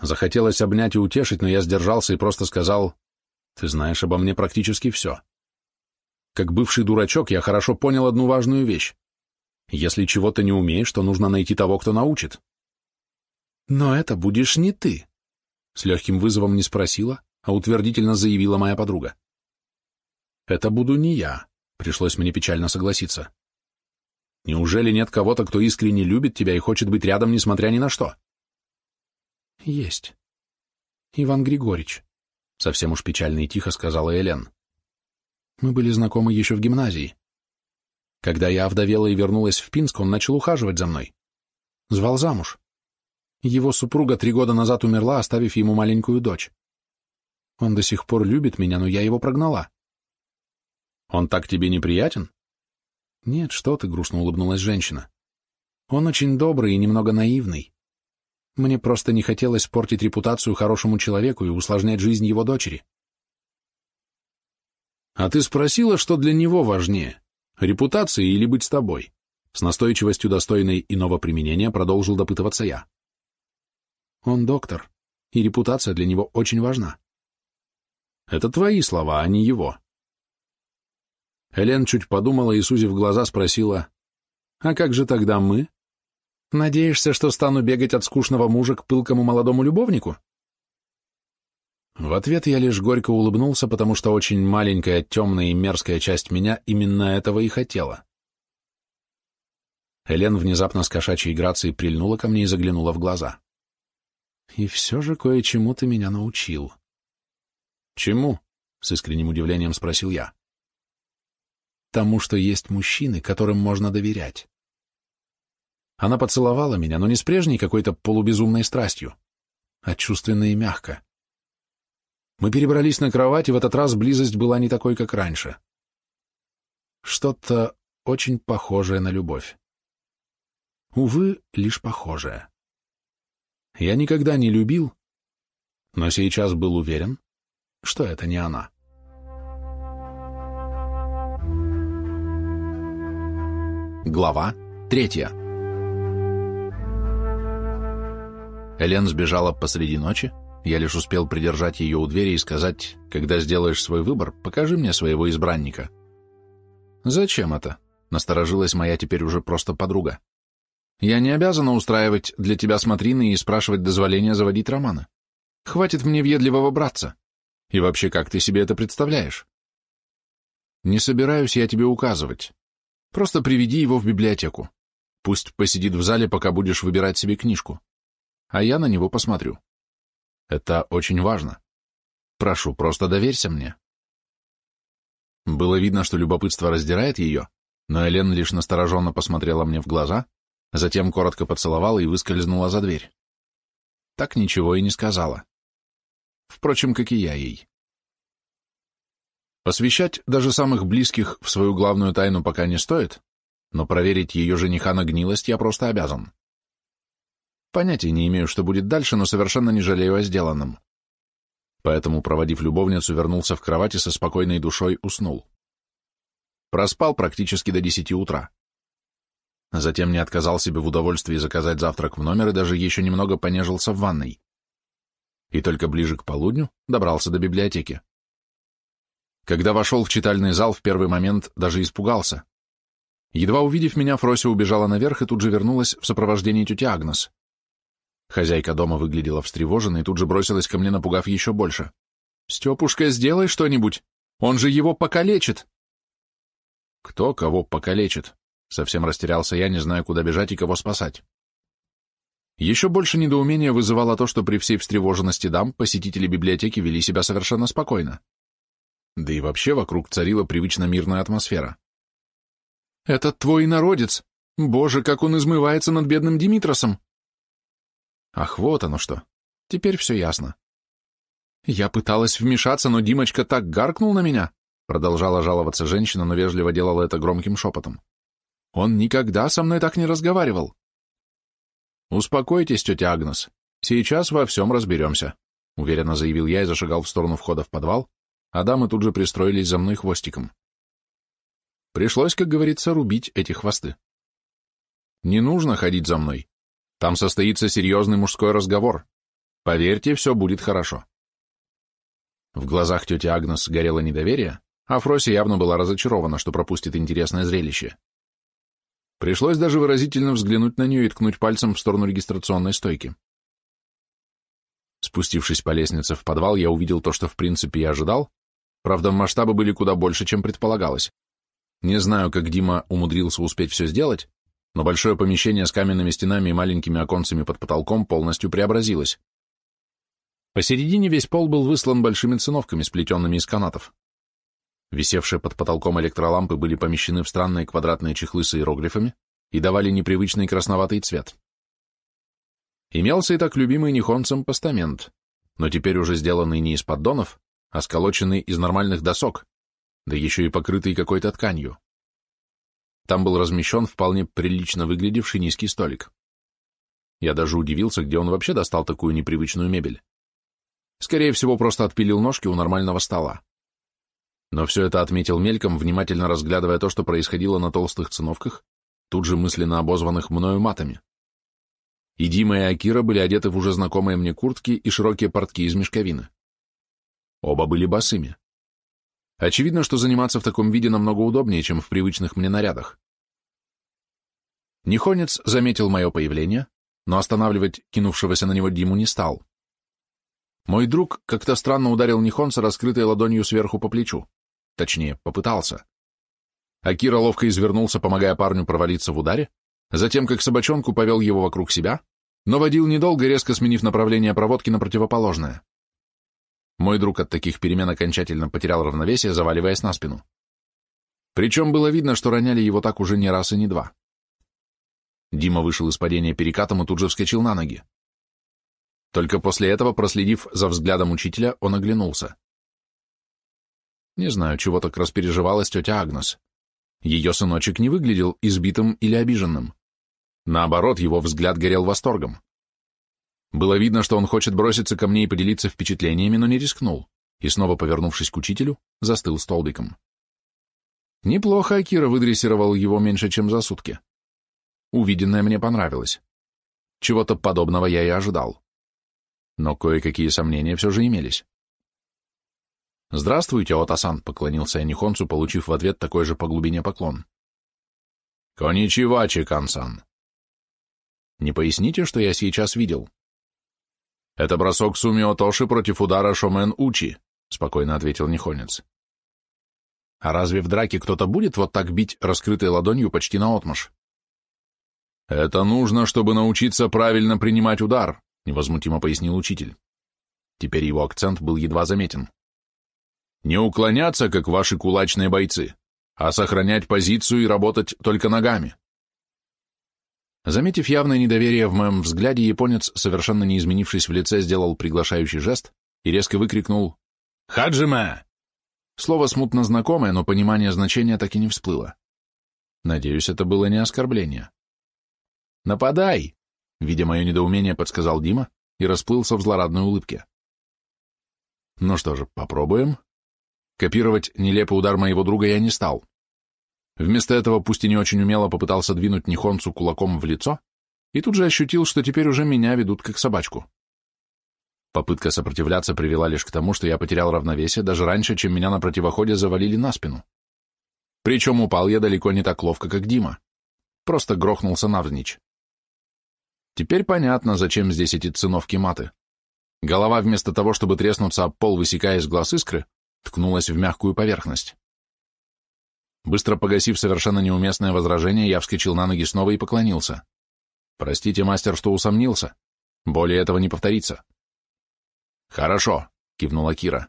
Захотелось обнять и утешить, но я сдержался и просто сказал, «Ты знаешь обо мне практически все». Как бывший дурачок, я хорошо понял одну важную вещь. Если чего-то не умеешь, то нужно найти того, кто научит. «Но это будешь не ты», — с легким вызовом не спросила, а утвердительно заявила моя подруга. «Это буду не я», — пришлось мне печально согласиться. «Неужели нет кого-то, кто искренне любит тебя и хочет быть рядом, несмотря ни на что?» «Есть. Иван Григорьевич», — совсем уж печально и тихо сказала Элен. «Мы были знакомы еще в гимназии. Когда я овдовела и вернулась в Пинск, он начал ухаживать за мной. Звал замуж. Его супруга три года назад умерла, оставив ему маленькую дочь. Он до сих пор любит меня, но я его прогнала. Он так тебе неприятен? Нет, что ты, грустно улыбнулась женщина. Он очень добрый и немного наивный. Мне просто не хотелось портить репутацию хорошему человеку и усложнять жизнь его дочери. А ты спросила, что для него важнее, репутация или быть с тобой? С настойчивостью, достойной иного применения, продолжил допытываться я. Он доктор, и репутация для него очень важна. Это твои слова, а не его. Элен чуть подумала и, сузив глаза, спросила, «А как же тогда мы? Надеешься, что стану бегать от скучного мужа к пылкому молодому любовнику?» В ответ я лишь горько улыбнулся, потому что очень маленькая, темная и мерзкая часть меня именно этого и хотела. Элен внезапно с кошачьей грацией прильнула ко мне и заглянула в глаза. «И все же кое-чему ты меня научил». «Чему?» — с искренним удивлением спросил я тому, что есть мужчины, которым можно доверять. Она поцеловала меня, но не с прежней какой-то полубезумной страстью, а чувственно и мягко. Мы перебрались на кровать, и в этот раз близость была не такой, как раньше. Что-то очень похожее на любовь. Увы, лишь похожее. Я никогда не любил, но сейчас был уверен, что это не она. Глава третья Элен сбежала посреди ночи, я лишь успел придержать ее у двери и сказать, когда сделаешь свой выбор, покажи мне своего избранника. Зачем это? Насторожилась моя теперь уже просто подруга. Я не обязана устраивать для тебя смотрины и спрашивать дозволения заводить романы. Хватит мне въедливого братца. И вообще, как ты себе это представляешь? Не собираюсь я тебе указывать. Просто приведи его в библиотеку. Пусть посидит в зале, пока будешь выбирать себе книжку. А я на него посмотрю. Это очень важно. Прошу, просто доверься мне. Было видно, что любопытство раздирает ее, но Элен лишь настороженно посмотрела мне в глаза, затем коротко поцеловала и выскользнула за дверь. Так ничего и не сказала. Впрочем, как и я ей. Посвящать даже самых близких в свою главную тайну пока не стоит, но проверить ее жениха на гнилость я просто обязан. Понятия не имею, что будет дальше, но совершенно не жалею о сделанном. Поэтому, проводив любовницу, вернулся в кровать и со спокойной душой уснул. Проспал практически до десяти утра. Затем не отказал себе в удовольствии заказать завтрак в номер и даже еще немного понежился в ванной. И только ближе к полудню добрался до библиотеки. Когда вошел в читальный зал, в первый момент даже испугался. Едва увидев меня, Фрося убежала наверх и тут же вернулась в сопровождении тети Агнес. Хозяйка дома выглядела встревоженной и тут же бросилась ко мне, напугав еще больше. «Степушка, сделай что-нибудь! Он же его покалечит!» «Кто кого покалечит?» Совсем растерялся я, не зная, куда бежать и кого спасать. Еще больше недоумения вызывало то, что при всей встревоженности дам посетители библиотеки вели себя совершенно спокойно. Да и вообще вокруг царила привычно мирная атмосфера. «Это твой народец! Боже, как он измывается над бедным Димитросом!» Ах, вот оно что. Теперь все ясно. Я пыталась вмешаться, но Димочка так гаркнул на меня, продолжала жаловаться женщина, но вежливо делала это громким шепотом. Он никогда со мной так не разговаривал. Успокойтесь, тетя Агнес, сейчас во всем разберемся, уверенно заявил я и зашагал в сторону входа в подвал, а дамы тут же пристроились за мной хвостиком. Пришлось, как говорится, рубить эти хвосты. Не нужно ходить за мной. Там состоится серьезный мужской разговор. Поверьте, все будет хорошо. В глазах тети Агнес горело недоверие, а Фрося явно была разочарована, что пропустит интересное зрелище. Пришлось даже выразительно взглянуть на нее и ткнуть пальцем в сторону регистрационной стойки. Спустившись по лестнице в подвал, я увидел то, что в принципе и ожидал, правда, масштабы были куда больше, чем предполагалось. Не знаю, как Дима умудрился успеть все сделать, но большое помещение с каменными стенами и маленькими оконцами под потолком полностью преобразилось. Посередине весь пол был выслан большими циновками, сплетенными из канатов. Висевшие под потолком электролампы были помещены в странные квадратные чехлы с иероглифами и давали непривычный красноватый цвет. Имелся и так любимый нихонцем постамент, но теперь уже сделанный не из поддонов, а сколоченный из нормальных досок, да еще и покрытый какой-то тканью. Там был размещен вполне прилично выглядевший низкий столик. Я даже удивился, где он вообще достал такую непривычную мебель. Скорее всего, просто отпилил ножки у нормального стола. Но все это отметил мельком, внимательно разглядывая то, что происходило на толстых циновках, тут же мысленно обозванных мною матами. И Дима и Акира были одеты в уже знакомые мне куртки и широкие портки из мешковины. Оба были босыми. Очевидно, что заниматься в таком виде намного удобнее, чем в привычных мне нарядах. Нихонец заметил мое появление, но останавливать кинувшегося на него Диму не стал. Мой друг как-то странно ударил Нихонца раскрытой ладонью сверху по плечу. Точнее, попытался. Акира ловко извернулся, помогая парню провалиться в ударе, затем, как собачонку, повел его вокруг себя, но водил недолго, резко сменив направление проводки на противоположное. Мой друг от таких перемен окончательно потерял равновесие, заваливаясь на спину. Причем было видно, что роняли его так уже не раз и не два. Дима вышел из падения перекатом и тут же вскочил на ноги. Только после этого, проследив за взглядом учителя, он оглянулся. Не знаю, чего так распереживалась тетя Агнес. Ее сыночек не выглядел избитым или обиженным. Наоборот, его взгляд горел восторгом. Было видно, что он хочет броситься ко мне и поделиться впечатлениями, но не рискнул, и снова, повернувшись к учителю, застыл столбиком. Неплохо Акира выдрессировал его меньше, чем за сутки. Увиденное мне понравилось. Чего-то подобного я и ожидал. Но кое-какие сомнения все же имелись. «Здравствуйте, Отасан», — поклонился я Нихонцу, получив в ответ такой же по глубине поклон. «Коничева, Чикан-сан». «Не поясните, что я сейчас видел?» «Это бросок Сумио Тоши против удара Шомен Учи», — спокойно ответил Нихонец. «А разве в драке кто-то будет вот так бить раскрытой ладонью почти наотмашь?» «Это нужно, чтобы научиться правильно принимать удар», — невозмутимо пояснил учитель. Теперь его акцент был едва заметен. «Не уклоняться, как ваши кулачные бойцы, а сохранять позицию и работать только ногами. Заметив явное недоверие в моем взгляде, японец, совершенно не изменившись в лице, сделал приглашающий жест и резко выкрикнул «Хаджиме!». Слово смутно знакомое, но понимание значения так и не всплыло. Надеюсь, это было не оскорбление. «Нападай!» — видя мое недоумение, подсказал Дима и расплылся в злорадной улыбке. Ну что же, попробуем. Копировать нелепый удар моего друга я не стал. Вместо этого, пусть и не очень умело, попытался двинуть Нихонцу кулаком в лицо и тут же ощутил, что теперь уже меня ведут как собачку. Попытка сопротивляться привела лишь к тому, что я потерял равновесие даже раньше, чем меня на противоходе завалили на спину. Причем упал я далеко не так ловко, как Дима. Просто грохнулся навзничь. Теперь понятно, зачем здесь эти циновки маты. Голова вместо того, чтобы треснуться об пол, высекая из глаз искры, ткнулась в мягкую поверхность. Быстро погасив совершенно неуместное возражение, я вскочил на ноги снова и поклонился. «Простите, мастер, что усомнился. Более этого не повторится». «Хорошо», — кивнула Кира.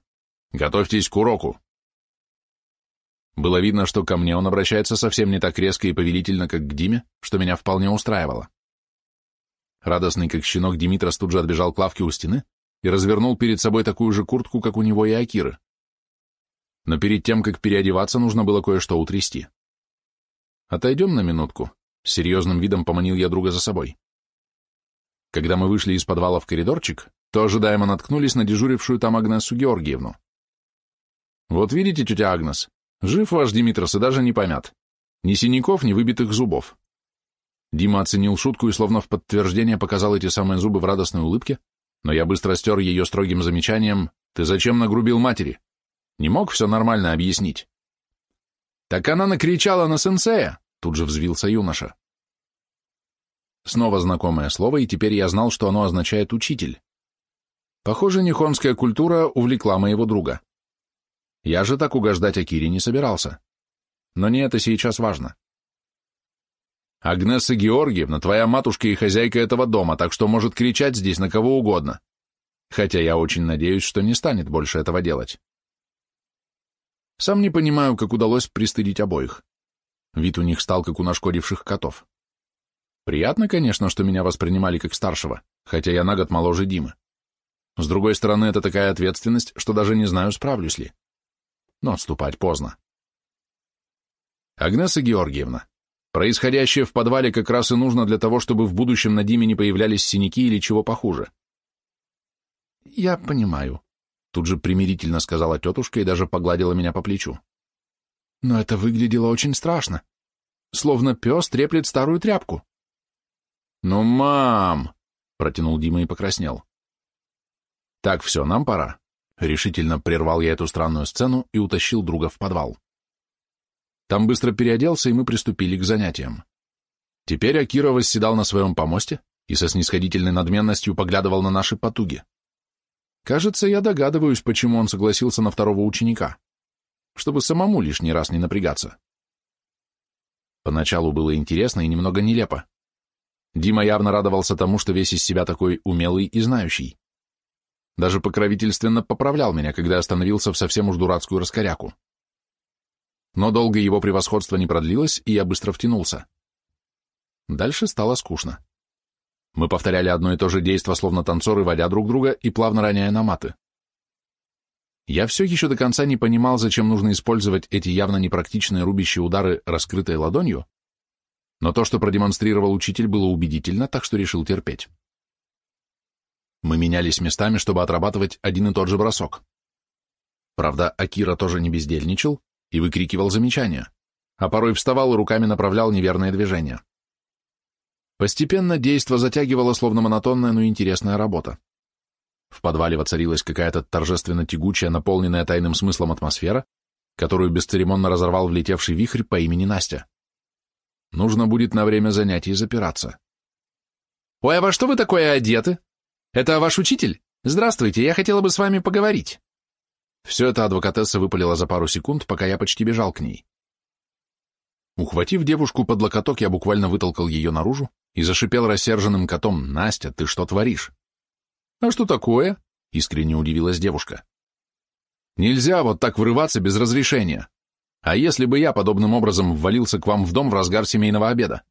«Готовьтесь к уроку». Было видно, что ко мне он обращается совсем не так резко и повелительно, как к Диме, что меня вполне устраивало. Радостный, как щенок, Димитрос тут же отбежал к лавке у стены и развернул перед собой такую же куртку, как у него и Акиры но перед тем, как переодеваться, нужно было кое-что утрясти. «Отойдем на минутку», — серьезным видом поманил я друга за собой. Когда мы вышли из подвала в коридорчик, то ожидаемо наткнулись на дежурившую там Агнесу Георгиевну. Вот видите, тетя Агнес, жив ваш Димитрос и даже не помят. Ни синяков, ни выбитых зубов. Дима оценил шутку и словно в подтверждение показал эти самые зубы в радостной улыбке, но я быстро стер ее строгим замечанием «Ты зачем нагрубил матери? Не мог все нормально объяснить?» «Так она накричала на сенсея!» — тут же взвился юноша. Снова знакомое слово, и теперь я знал, что оно означает «учитель». Похоже, нихонская культура увлекла моего друга. Я же так угождать Акире не собирался. Но не это сейчас важно. Агнеса Георгиевна, твоя матушка и хозяйка этого дома, так что может кричать здесь на кого угодно. Хотя я очень надеюсь, что не станет больше этого делать. Сам не понимаю, как удалось пристыдить обоих. Вид у них стал, как у нашкодивших котов. Приятно, конечно, что меня воспринимали как старшего, хотя я на год моложе Димы. С другой стороны, это такая ответственность, что даже не знаю, справлюсь ли. Но отступать поздно. Агнеса Георгиевна, происходящее в подвале как раз и нужно для того, чтобы в будущем на Диме не появлялись синяки или чего похуже. Я понимаю, тут же примирительно сказала тетушка и даже погладила меня по плечу. Но это выглядело очень страшно. Словно пес треплет старую тряпку. «Ну, мам!» — протянул Дима и покраснел. «Так, все, нам пора». Решительно прервал я эту странную сцену и утащил друга в подвал. Там быстро переоделся, и мы приступили к занятиям. Теперь Акира восседал на своем помосте и со снисходительной надменностью поглядывал на наши потуги. Кажется, я догадываюсь, почему он согласился на второго ученика, чтобы самому лишний раз не напрягаться. Поначалу было интересно и немного нелепо. Дима явно радовался тому, что весь из себя такой умелый и знающий. Даже покровительственно поправлял меня, когда остановился в совсем уж дурацкую раскоряку. Но долго его превосходство не продлилось, и я быстро втянулся. Дальше стало скучно. Мы повторяли одно и то же действо, словно танцоры, водя друг друга и плавно роняя на маты. Я все еще до конца не понимал, зачем нужно использовать эти явно непрактичные рубящие удары раскрытой ладонью, но то, что продемонстрировал учитель, было убедительно, так что решил терпеть. Мы менялись местами, чтобы отрабатывать один и тот же бросок. Правда, Акира тоже не бездельничал и выкрикивал замечания, а порой вставал и руками направлял неверные движения. Постепенно действо затягивало, словно монотонная, но интересная работа. В подвале воцарилась какая-то торжественно тягучая, наполненная тайным смыслом атмосфера, которую бесцеремонно разорвал влетевший вихрь по имени Настя. Нужно будет на время занятий запираться. «Ой, а во что вы такое одеты?» «Это ваш учитель? Здравствуйте, я хотела бы с вами поговорить». Все это адвокатесса выпалила за пару секунд, пока я почти бежал к ней. Ухватив девушку под локоток, я буквально вытолкал ее наружу и зашипел рассерженным котом, «Настя, ты что творишь?» «А что такое?» — искренне удивилась девушка. «Нельзя вот так врываться без разрешения. А если бы я подобным образом ввалился к вам в дом в разгар семейного обеда?»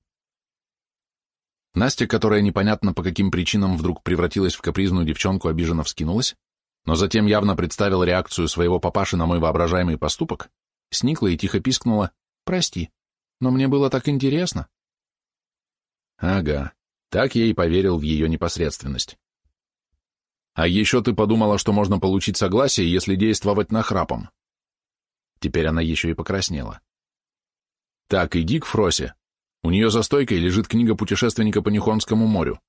Настя, которая непонятно по каким причинам вдруг превратилась в капризную девчонку, обиженно вскинулась, но затем явно представила реакцию своего папаши на мой воображаемый поступок, сникла и тихо пискнула «Прости, но мне было так интересно». Ага, так я и поверил в ее непосредственность. А еще ты подумала, что можно получить согласие, если действовать нахрапом. Теперь она еще и покраснела. Так, иди к Фросе, у нее за стойкой лежит книга путешественника по Нихонскому морю.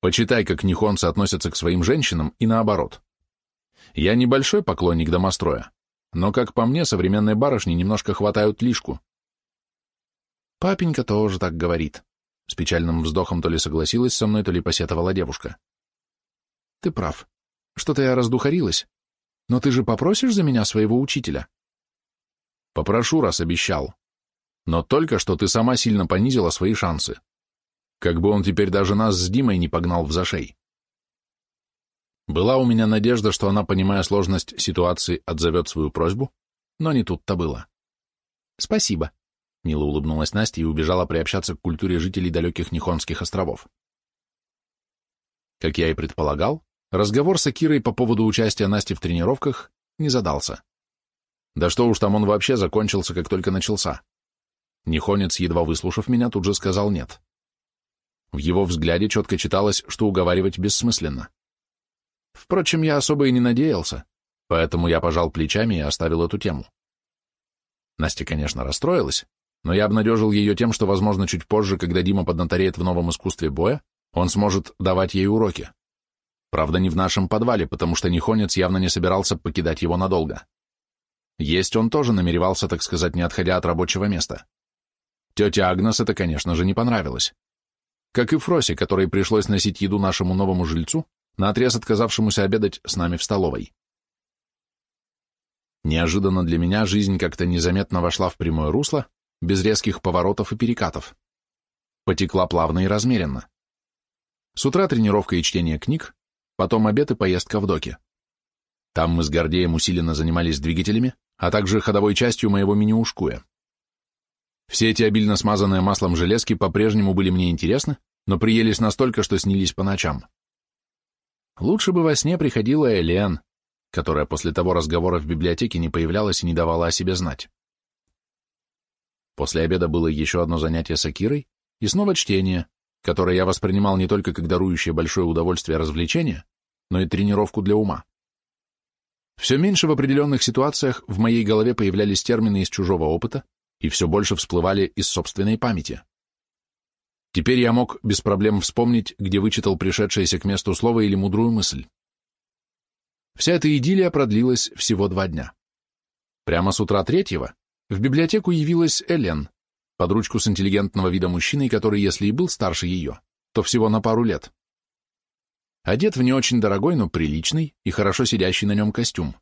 Почитай, как нихонцы относятся к своим женщинам и наоборот. Я небольшой поклонник домостроя, но, как по мне, современные барышни немножко хватают лишку. Папенька тоже так говорит. С печальным вздохом то ли согласилась со мной, то ли посетовала девушка. Ты прав. Что-то я раздухарилась. Но ты же попросишь за меня своего учителя? Попрошу, раз обещал. Но только что ты сама сильно понизила свои шансы. Как бы он теперь даже нас с Димой не погнал в зашей. Была у меня надежда, что она, понимая сложность ситуации, отзовет свою просьбу, но не тут-то было. «Спасибо», — мило улыбнулась Настя и убежала приобщаться к культуре жителей далеких Нихонских островов. Как я и предполагал, разговор с Акирой по поводу участия Насти в тренировках не задался. Да что уж там он вообще закончился, как только начался. Нихонец, едва выслушав меня, тут же сказал «нет». В его взгляде четко читалось, что уговаривать бессмысленно. Впрочем, я особо и не надеялся, поэтому я пожал плечами и оставил эту тему. Настя, конечно, расстроилась, но я обнадежил ее тем, что, возможно, чуть позже, когда Дима поднатореет в новом искусстве боя, он сможет давать ей уроки. Правда, не в нашем подвале, потому что Нихонец явно не собирался покидать его надолго. Есть он тоже намеревался, так сказать, не отходя от рабочего места. Тетя Агнес это, конечно же, не понравилось. Как и Фросе, которой пришлось носить еду нашему новому жильцу, наотрез отказавшемуся обедать с нами в столовой. Неожиданно для меня жизнь как-то незаметно вошла в прямое русло, без резких поворотов и перекатов. Потекла плавно и размеренно. С утра тренировка и чтение книг, потом обед и поездка в доке. Там мы с Гордеем усиленно занимались двигателями, а также ходовой частью моего мини-ушкуя. Все эти обильно смазанные маслом железки по-прежнему были мне интересны, но приелись настолько, что снились по ночам. Лучше бы во сне приходила Элен, которая после того разговора в библиотеке не появлялась и не давала о себе знать. После обеда было еще одно занятие с Акирой и снова чтение, которое я воспринимал не только как дарующее большое удовольствие развлечения, но и тренировку для ума. Все меньше в определенных ситуациях в моей голове появлялись термины из чужого опыта и все больше всплывали из собственной памяти. Теперь я мог без проблем вспомнить, где вычитал пришедшееся к месту слово или мудрую мысль. Вся эта идиллия продлилась всего два дня. Прямо с утра третьего в библиотеку явилась Элен, под ручку с интеллигентного вида мужчиной, который, если и был старше ее, то всего на пару лет. Одет в не очень дорогой, но приличный и хорошо сидящий на нем костюм.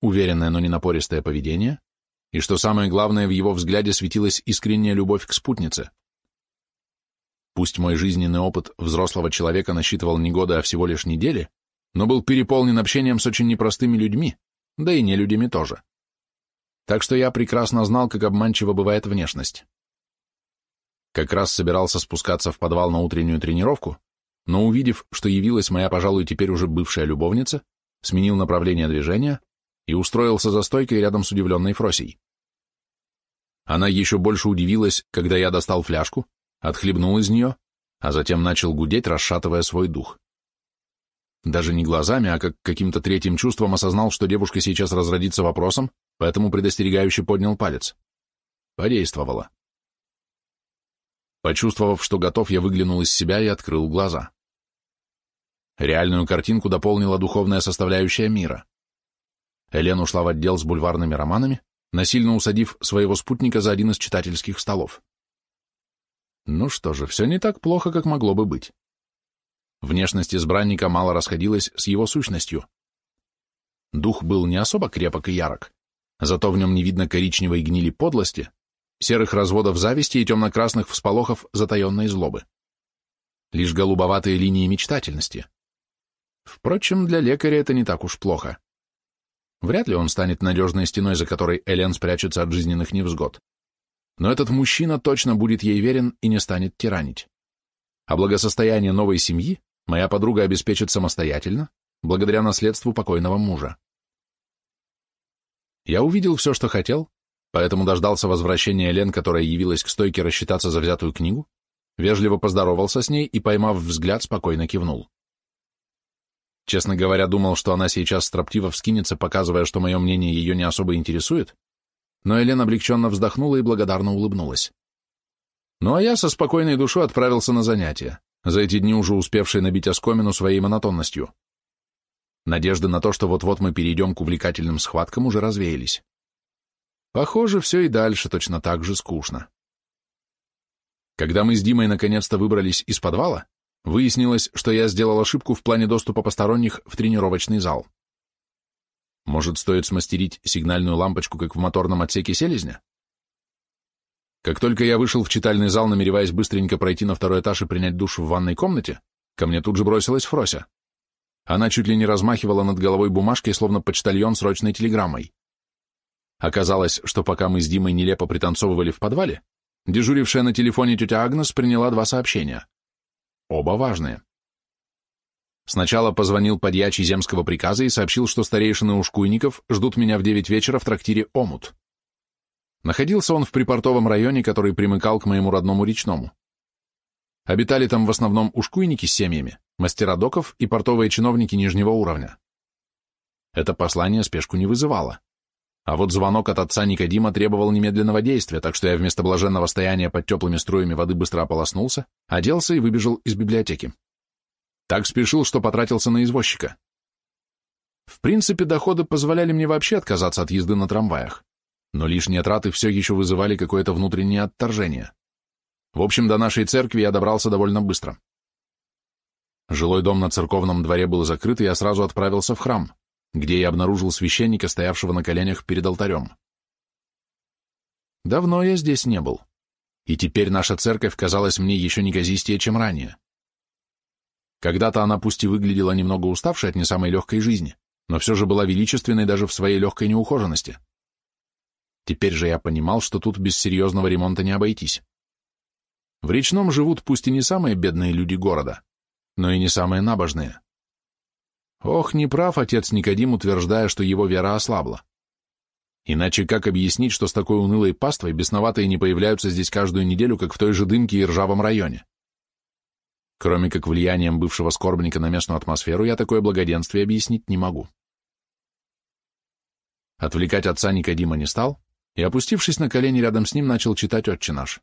Уверенное, но не напористое поведение, и, что самое главное, в его взгляде светилась искренняя любовь к спутнице. Пусть мой жизненный опыт взрослого человека насчитывал не годы, а всего лишь недели, но был переполнен общением с очень непростыми людьми, да и не людьми тоже. Так что я прекрасно знал, как обманчива бывает внешность. Как раз собирался спускаться в подвал на утреннюю тренировку, но увидев, что явилась моя, пожалуй, теперь уже бывшая любовница, сменил направление движения и устроился за стойкой рядом с удивленной Фросей. Она еще больше удивилась, когда я достал фляжку, отхлебнул из нее, а затем начал гудеть, расшатывая свой дух. Даже не глазами, а как каким-то третьим чувством осознал, что девушка сейчас разродится вопросом, поэтому предостерегающе поднял палец. Подействовало. Почувствовав, что готов, я выглянул из себя и открыл глаза. Реальную картинку дополнила духовная составляющая мира. Элен ушла в отдел с бульварными романами, насильно усадив своего спутника за один из читательских столов. Ну что же, все не так плохо, как могло бы быть. Внешность избранника мало расходилась с его сущностью. Дух был не особо крепок и ярок, зато в нем не видно коричневой гнили подлости, серых разводов зависти и темно-красных всполохов затаенной злобы. Лишь голубоватые линии мечтательности. Впрочем, для лекаря это не так уж плохо. Вряд ли он станет надежной стеной, за которой Элен спрячется от жизненных невзгод. Но этот мужчина точно будет ей верен и не станет тиранить. А благосостояние новой семьи моя подруга обеспечит самостоятельно, благодаря наследству покойного мужа. Я увидел все, что хотел, поэтому дождался возвращения Элен, которая явилась к стойке рассчитаться за взятую книгу, вежливо поздоровался с ней и, поймав взгляд, спокойно кивнул. Честно говоря, думал, что она сейчас строптиво вскинется, показывая, что мое мнение ее не особо интересует, но Элен облегченно вздохнула и благодарно улыбнулась. Ну а я со спокойной душой отправился на занятия, за эти дни уже успевший набить оскомину своей монотонностью. Надежды на то, что вот-вот мы перейдем к увлекательным схваткам, уже развеялись. Похоже, все и дальше точно так же скучно. Когда мы с Димой наконец-то выбрались из подвала, Выяснилось, что я сделал ошибку в плане доступа посторонних в тренировочный зал. Может, стоит смастерить сигнальную лампочку, как в моторном отсеке селезня? Как только я вышел в читальный зал, намереваясь быстренько пройти на второй этаж и принять душ в ванной комнате, ко мне тут же бросилась Фрося. Она чуть ли не размахивала над головой бумажкой, словно почтальон срочной телеграммой. Оказалось, что пока мы с Димой нелепо пританцовывали в подвале, дежурившая на телефоне тетя Агнес приняла два сообщения. Оба важные. Сначала позвонил подьячий земского приказа и сообщил, что старейшины ушкуйников ждут меня в девять вечера в трактире «Омут». Находился он в припортовом районе, который примыкал к моему родному речному. Обитали там в основном ушкуйники с семьями, мастера доков и портовые чиновники нижнего уровня. Это послание спешку не вызывало. А вот звонок от отца Никодима требовал немедленного действия, так что я вместо блаженного стояния под теплыми струями воды быстро ополоснулся, оделся и выбежал из библиотеки. Так спешил, что потратился на извозчика. В принципе, доходы позволяли мне вообще отказаться от езды на трамваях, но лишние траты все еще вызывали какое-то внутреннее отторжение. В общем, до нашей церкви я добрался довольно быстро. Жилой дом на церковном дворе был закрыт, и я сразу отправился в храм, где я обнаружил священника, стоявшего на коленях перед алтарем. Давно я здесь не был, и теперь наша церковь казалась мне еще неказистее, чем ранее. Когда-то она пусть и выглядела немного уставшей от не самой легкой жизни, но все же была величественной даже в своей легкой неухоженности. Теперь же я понимал, что тут без серьезного ремонта не обойтись. В речном живут пусть и не самые бедные люди города, но и не самые набожные. Ох, не прав отец Никодим, утверждая, что его вера ослабла. Иначе как объяснить, что с такой унылой паствой бесноватые не появляются здесь каждую неделю, как в той же дымке и ржавом районе? Кроме как влиянием бывшего скорбника на местную атмосферу, я такое благоденствие объяснить не могу. Отвлекать отца Никодима не стал, и, опустившись на колени рядом с ним, начал читать «Отче наш».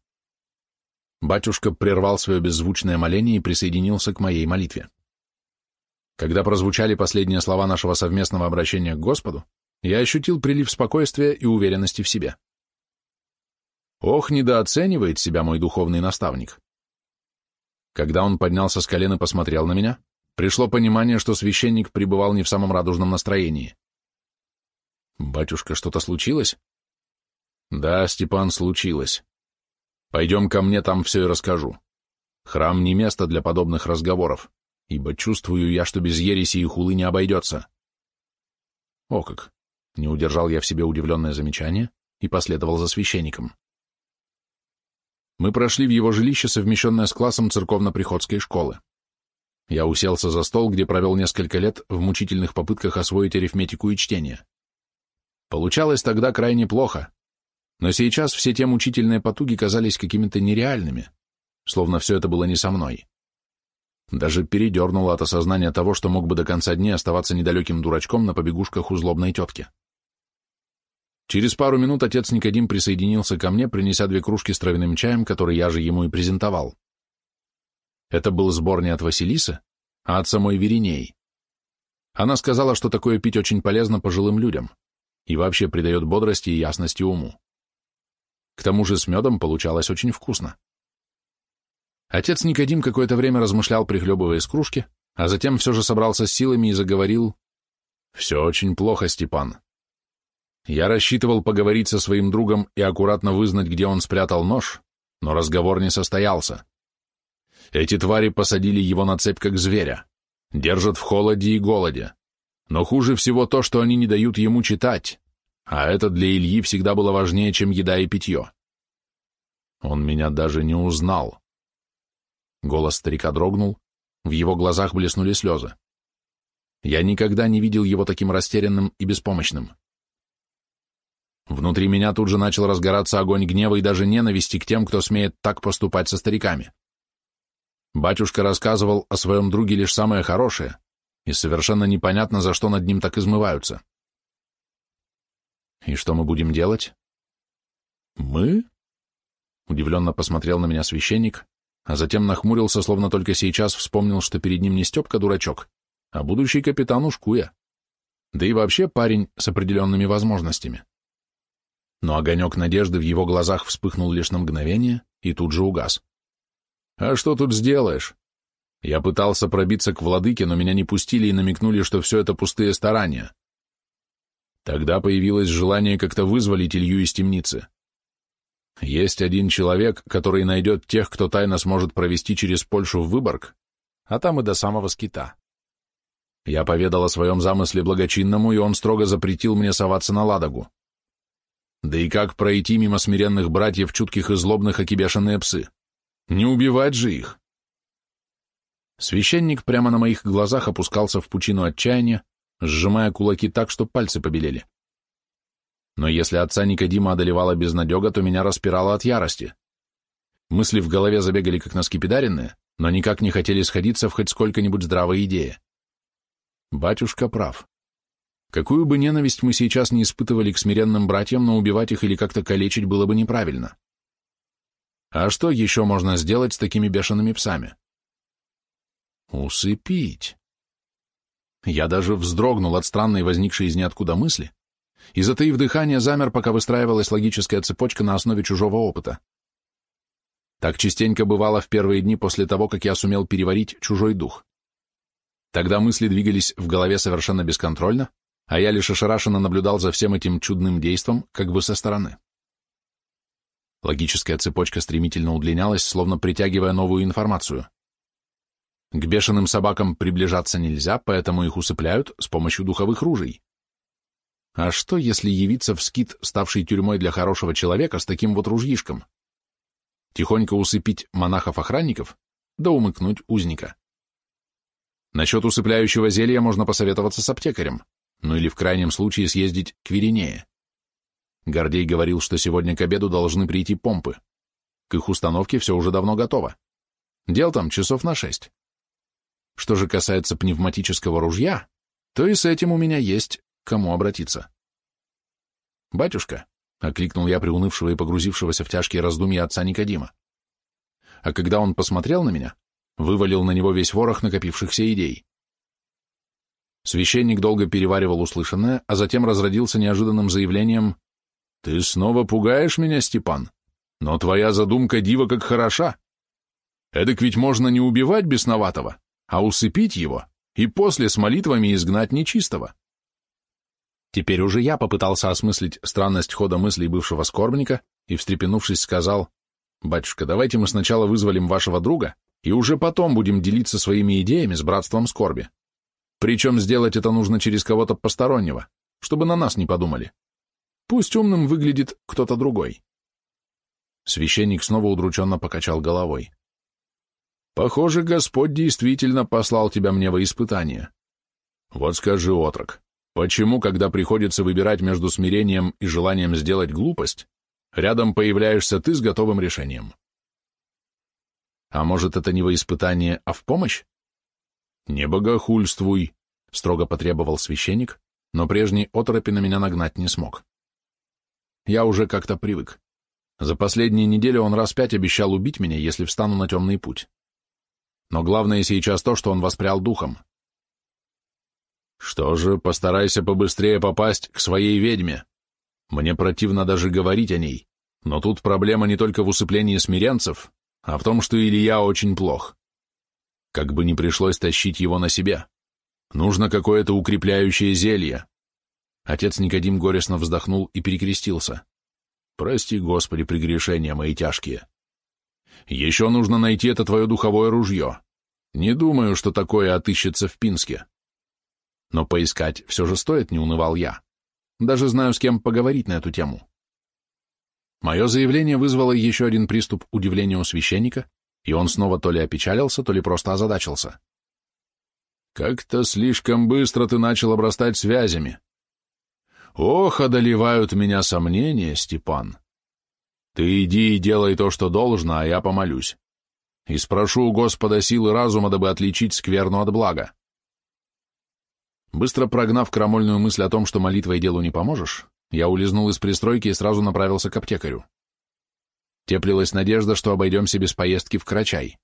Батюшка прервал свое беззвучное моление и присоединился к моей молитве. Когда прозвучали последние слова нашего совместного обращения к Господу, я ощутил прилив спокойствия и уверенности в себе. Ох, недооценивает себя мой духовный наставник. Когда он поднялся с колен и посмотрел на меня, пришло понимание, что священник пребывал не в самом радужном настроении. «Батюшка, что-то случилось?» «Да, Степан, случилось. Пойдем ко мне, там все и расскажу. Храм не место для подобных разговоров ибо чувствую я, что без ереси и хулы не обойдется. О как! Не удержал я в себе удивленное замечание и последовал за священником. Мы прошли в его жилище, совмещенное с классом церковно-приходской школы. Я уселся за стол, где провел несколько лет в мучительных попытках освоить арифметику и чтение. Получалось тогда крайне плохо, но сейчас все те мучительные потуги казались какими-то нереальными, словно все это было не со мной. Даже передернуло от осознания того, что мог бы до конца дней оставаться недалеким дурачком на побегушках у злобной тетки. Через пару минут отец Никодим присоединился ко мне, принеся две кружки с травяным чаем, который я же ему и презентовал. Это был сбор не от Василисы, а от самой Веринеи. Она сказала, что такое пить очень полезно пожилым людям и вообще придает бодрости и ясности уму. К тому же с медом получалось очень вкусно. Отец Никодим какое-то время размышлял, прихлебывая из кружки, а затем все же собрался с силами и заговорил. «Все очень плохо, Степан. Я рассчитывал поговорить со своим другом и аккуратно вызнать, где он спрятал нож, но разговор не состоялся. Эти твари посадили его на цепь как зверя, держат в холоде и голоде. Но хуже всего то, что они не дают ему читать, а это для Ильи всегда было важнее, чем еда и питье. Он меня даже не узнал. Голос старика дрогнул, в его глазах блеснули слезы. Я никогда не видел его таким растерянным и беспомощным. Внутри меня тут же начал разгораться огонь гнева и даже ненависти к тем, кто смеет так поступать со стариками. Батюшка рассказывал о своем друге лишь самое хорошее, и совершенно непонятно, за что над ним так измываются. «И что мы будем делать?» «Мы?» — удивленно посмотрел на меня священник, а затем нахмурился, словно только сейчас вспомнил, что перед ним не Степка-дурачок, а будущий капитан Ушкуя. Да и вообще парень с определенными возможностями. Но огонек надежды в его глазах вспыхнул лишь на мгновение и тут же угас. «А что тут сделаешь? Я пытался пробиться к владыке, но меня не пустили и намекнули, что все это пустые старания. Тогда появилось желание как-то вызволить Илью из темницы. Есть один человек, который найдет тех, кто тайно сможет провести через Польшу в Выборг, а там и до самого скита. Я поведал о своем замысле благочинному, и он строго запретил мне соваться на Ладогу. Да и как пройти мимо смиренных братьев, чутких и злобных, окибешенные псы? Не убивать же их! Священник прямо на моих глазах опускался в пучину отчаяния, сжимая кулаки так, что пальцы побелели. Но если отца Никодима одолевала безнадега, то меня распирало от ярости. Мысли в голове забегали как на скипидаренные, но никак не хотели сходиться в хоть сколько-нибудь здравой идее. Батюшка прав. Какую бы ненависть мы сейчас не испытывали к смиренным братьям, но убивать их или как-то калечить было бы неправильно. А что еще можно сделать с такими бешеными псами? Усыпить. Я даже вздрогнул от странной возникшей из ниоткуда мысли и, затаив дыхание, замер, пока выстраивалась логическая цепочка на основе чужого опыта. Так частенько бывало в первые дни после того, как я сумел переварить чужой дух. Тогда мысли двигались в голове совершенно бесконтрольно, а я лишь ошарашенно наблюдал за всем этим чудным действом, как бы со стороны. Логическая цепочка стремительно удлинялась, словно притягивая новую информацию. К бешеным собакам приближаться нельзя, поэтому их усыпляют с помощью духовых ружей. А что, если явиться в скит, ставший тюрьмой для хорошего человека, с таким вот ружьишком? Тихонько усыпить монахов-охранников, да умыкнуть узника. Насчет усыпляющего зелья можно посоветоваться с аптекарем, ну или в крайнем случае съездить к Веринее. Гордей говорил, что сегодня к обеду должны прийти помпы. К их установке все уже давно готово. Дел там часов на шесть. Что же касается пневматического ружья, то и с этим у меня есть кому обратиться. «Батюшка», — окликнул я приунывшего и погрузившегося в тяжкие раздумья отца Никодима. А когда он посмотрел на меня, вывалил на него весь ворох накопившихся идей. Священник долго переваривал услышанное, а затем разродился неожиданным заявлением «Ты снова пугаешь меня, Степан, но твоя задумка дива как хороша. Эдак ведь можно не убивать бесноватого, а усыпить его и после с молитвами изгнать нечистого. Теперь уже я попытался осмыслить странность хода мыслей бывшего скорбника и, встрепенувшись, сказал, «Батюшка, давайте мы сначала вызволим вашего друга и уже потом будем делиться своими идеями с братством скорби. Причем сделать это нужно через кого-то постороннего, чтобы на нас не подумали. Пусть умным выглядит кто-то другой». Священник снова удрученно покачал головой. Похоже, Господь действительно послал тебя мне во испытание. Вот скажи, отрок, почему, когда приходится выбирать между смирением и желанием сделать глупость, рядом появляешься ты с готовым решением? А может, это не во испытание, а в помощь? Не богохульствуй, строго потребовал священник, но прежний оторопи на меня нагнать не смог. Я уже как-то привык. За последние недели он раз пять обещал убить меня, если встану на темный путь но главное сейчас то, что он воспрял духом. Что же, постарайся побыстрее попасть к своей ведьме. Мне противно даже говорить о ней, но тут проблема не только в усыплении смиренцев, а в том, что Илья очень плох. Как бы ни пришлось тащить его на себе. Нужно какое-то укрепляющее зелье. Отец Никодим горестно вздохнул и перекрестился. Прости, Господи, прегрешения мои тяжкие. Еще нужно найти это твое духовое ружье. Не думаю, что такое отыщется в Пинске. Но поискать все же стоит, не унывал я. Даже знаю, с кем поговорить на эту тему. Мое заявление вызвало еще один приступ удивления у священника, и он снова то ли опечалился, то ли просто озадачился. «Как-то слишком быстро ты начал обрастать связями. Ох, одолевают меня сомнения, Степан. Ты иди и делай то, что должно, а я помолюсь и спрошу у Господа силы разума, дабы отличить скверну от блага. Быстро прогнав крамольную мысль о том, что молитвой делу не поможешь, я улизнул из пристройки и сразу направился к аптекарю. Теплилась надежда, что обойдемся без поездки в Карачай.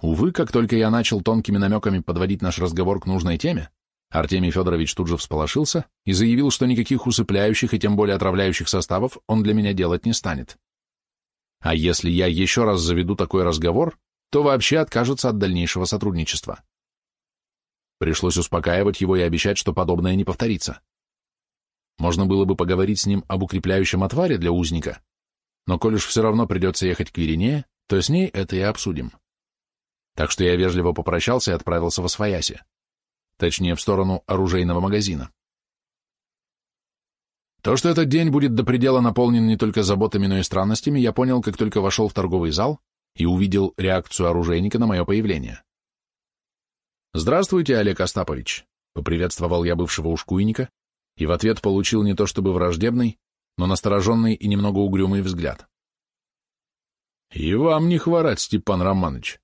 Увы, как только я начал тонкими намеками подводить наш разговор к нужной теме, Артемий Федорович тут же всполошился и заявил, что никаких усыпляющих и тем более отравляющих составов он для меня делать не станет. А если я еще раз заведу такой разговор, то вообще откажется от дальнейшего сотрудничества. Пришлось успокаивать его и обещать, что подобное не повторится. Можно было бы поговорить с ним об укрепляющем отваре для узника, но коль уж все равно придется ехать к Верине, то с ней это и обсудим. Так что я вежливо попрощался и отправился в Освояси, точнее, в сторону оружейного магазина. То, что этот день будет до предела наполнен не только заботами, но и странностями, я понял, как только вошел в торговый зал и увидел реакцию оружейника на мое появление. «Здравствуйте, Олег Остапович», — поприветствовал я бывшего ушкуйника, и в ответ получил не то чтобы враждебный, но настороженный и немного угрюмый взгляд. «И вам не хворать, Степан Романович.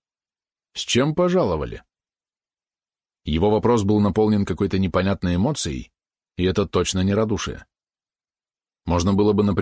С чем пожаловали?» Его вопрос был наполнен какой-то непонятной эмоцией, и это точно не радушие. Можно было бы напрямую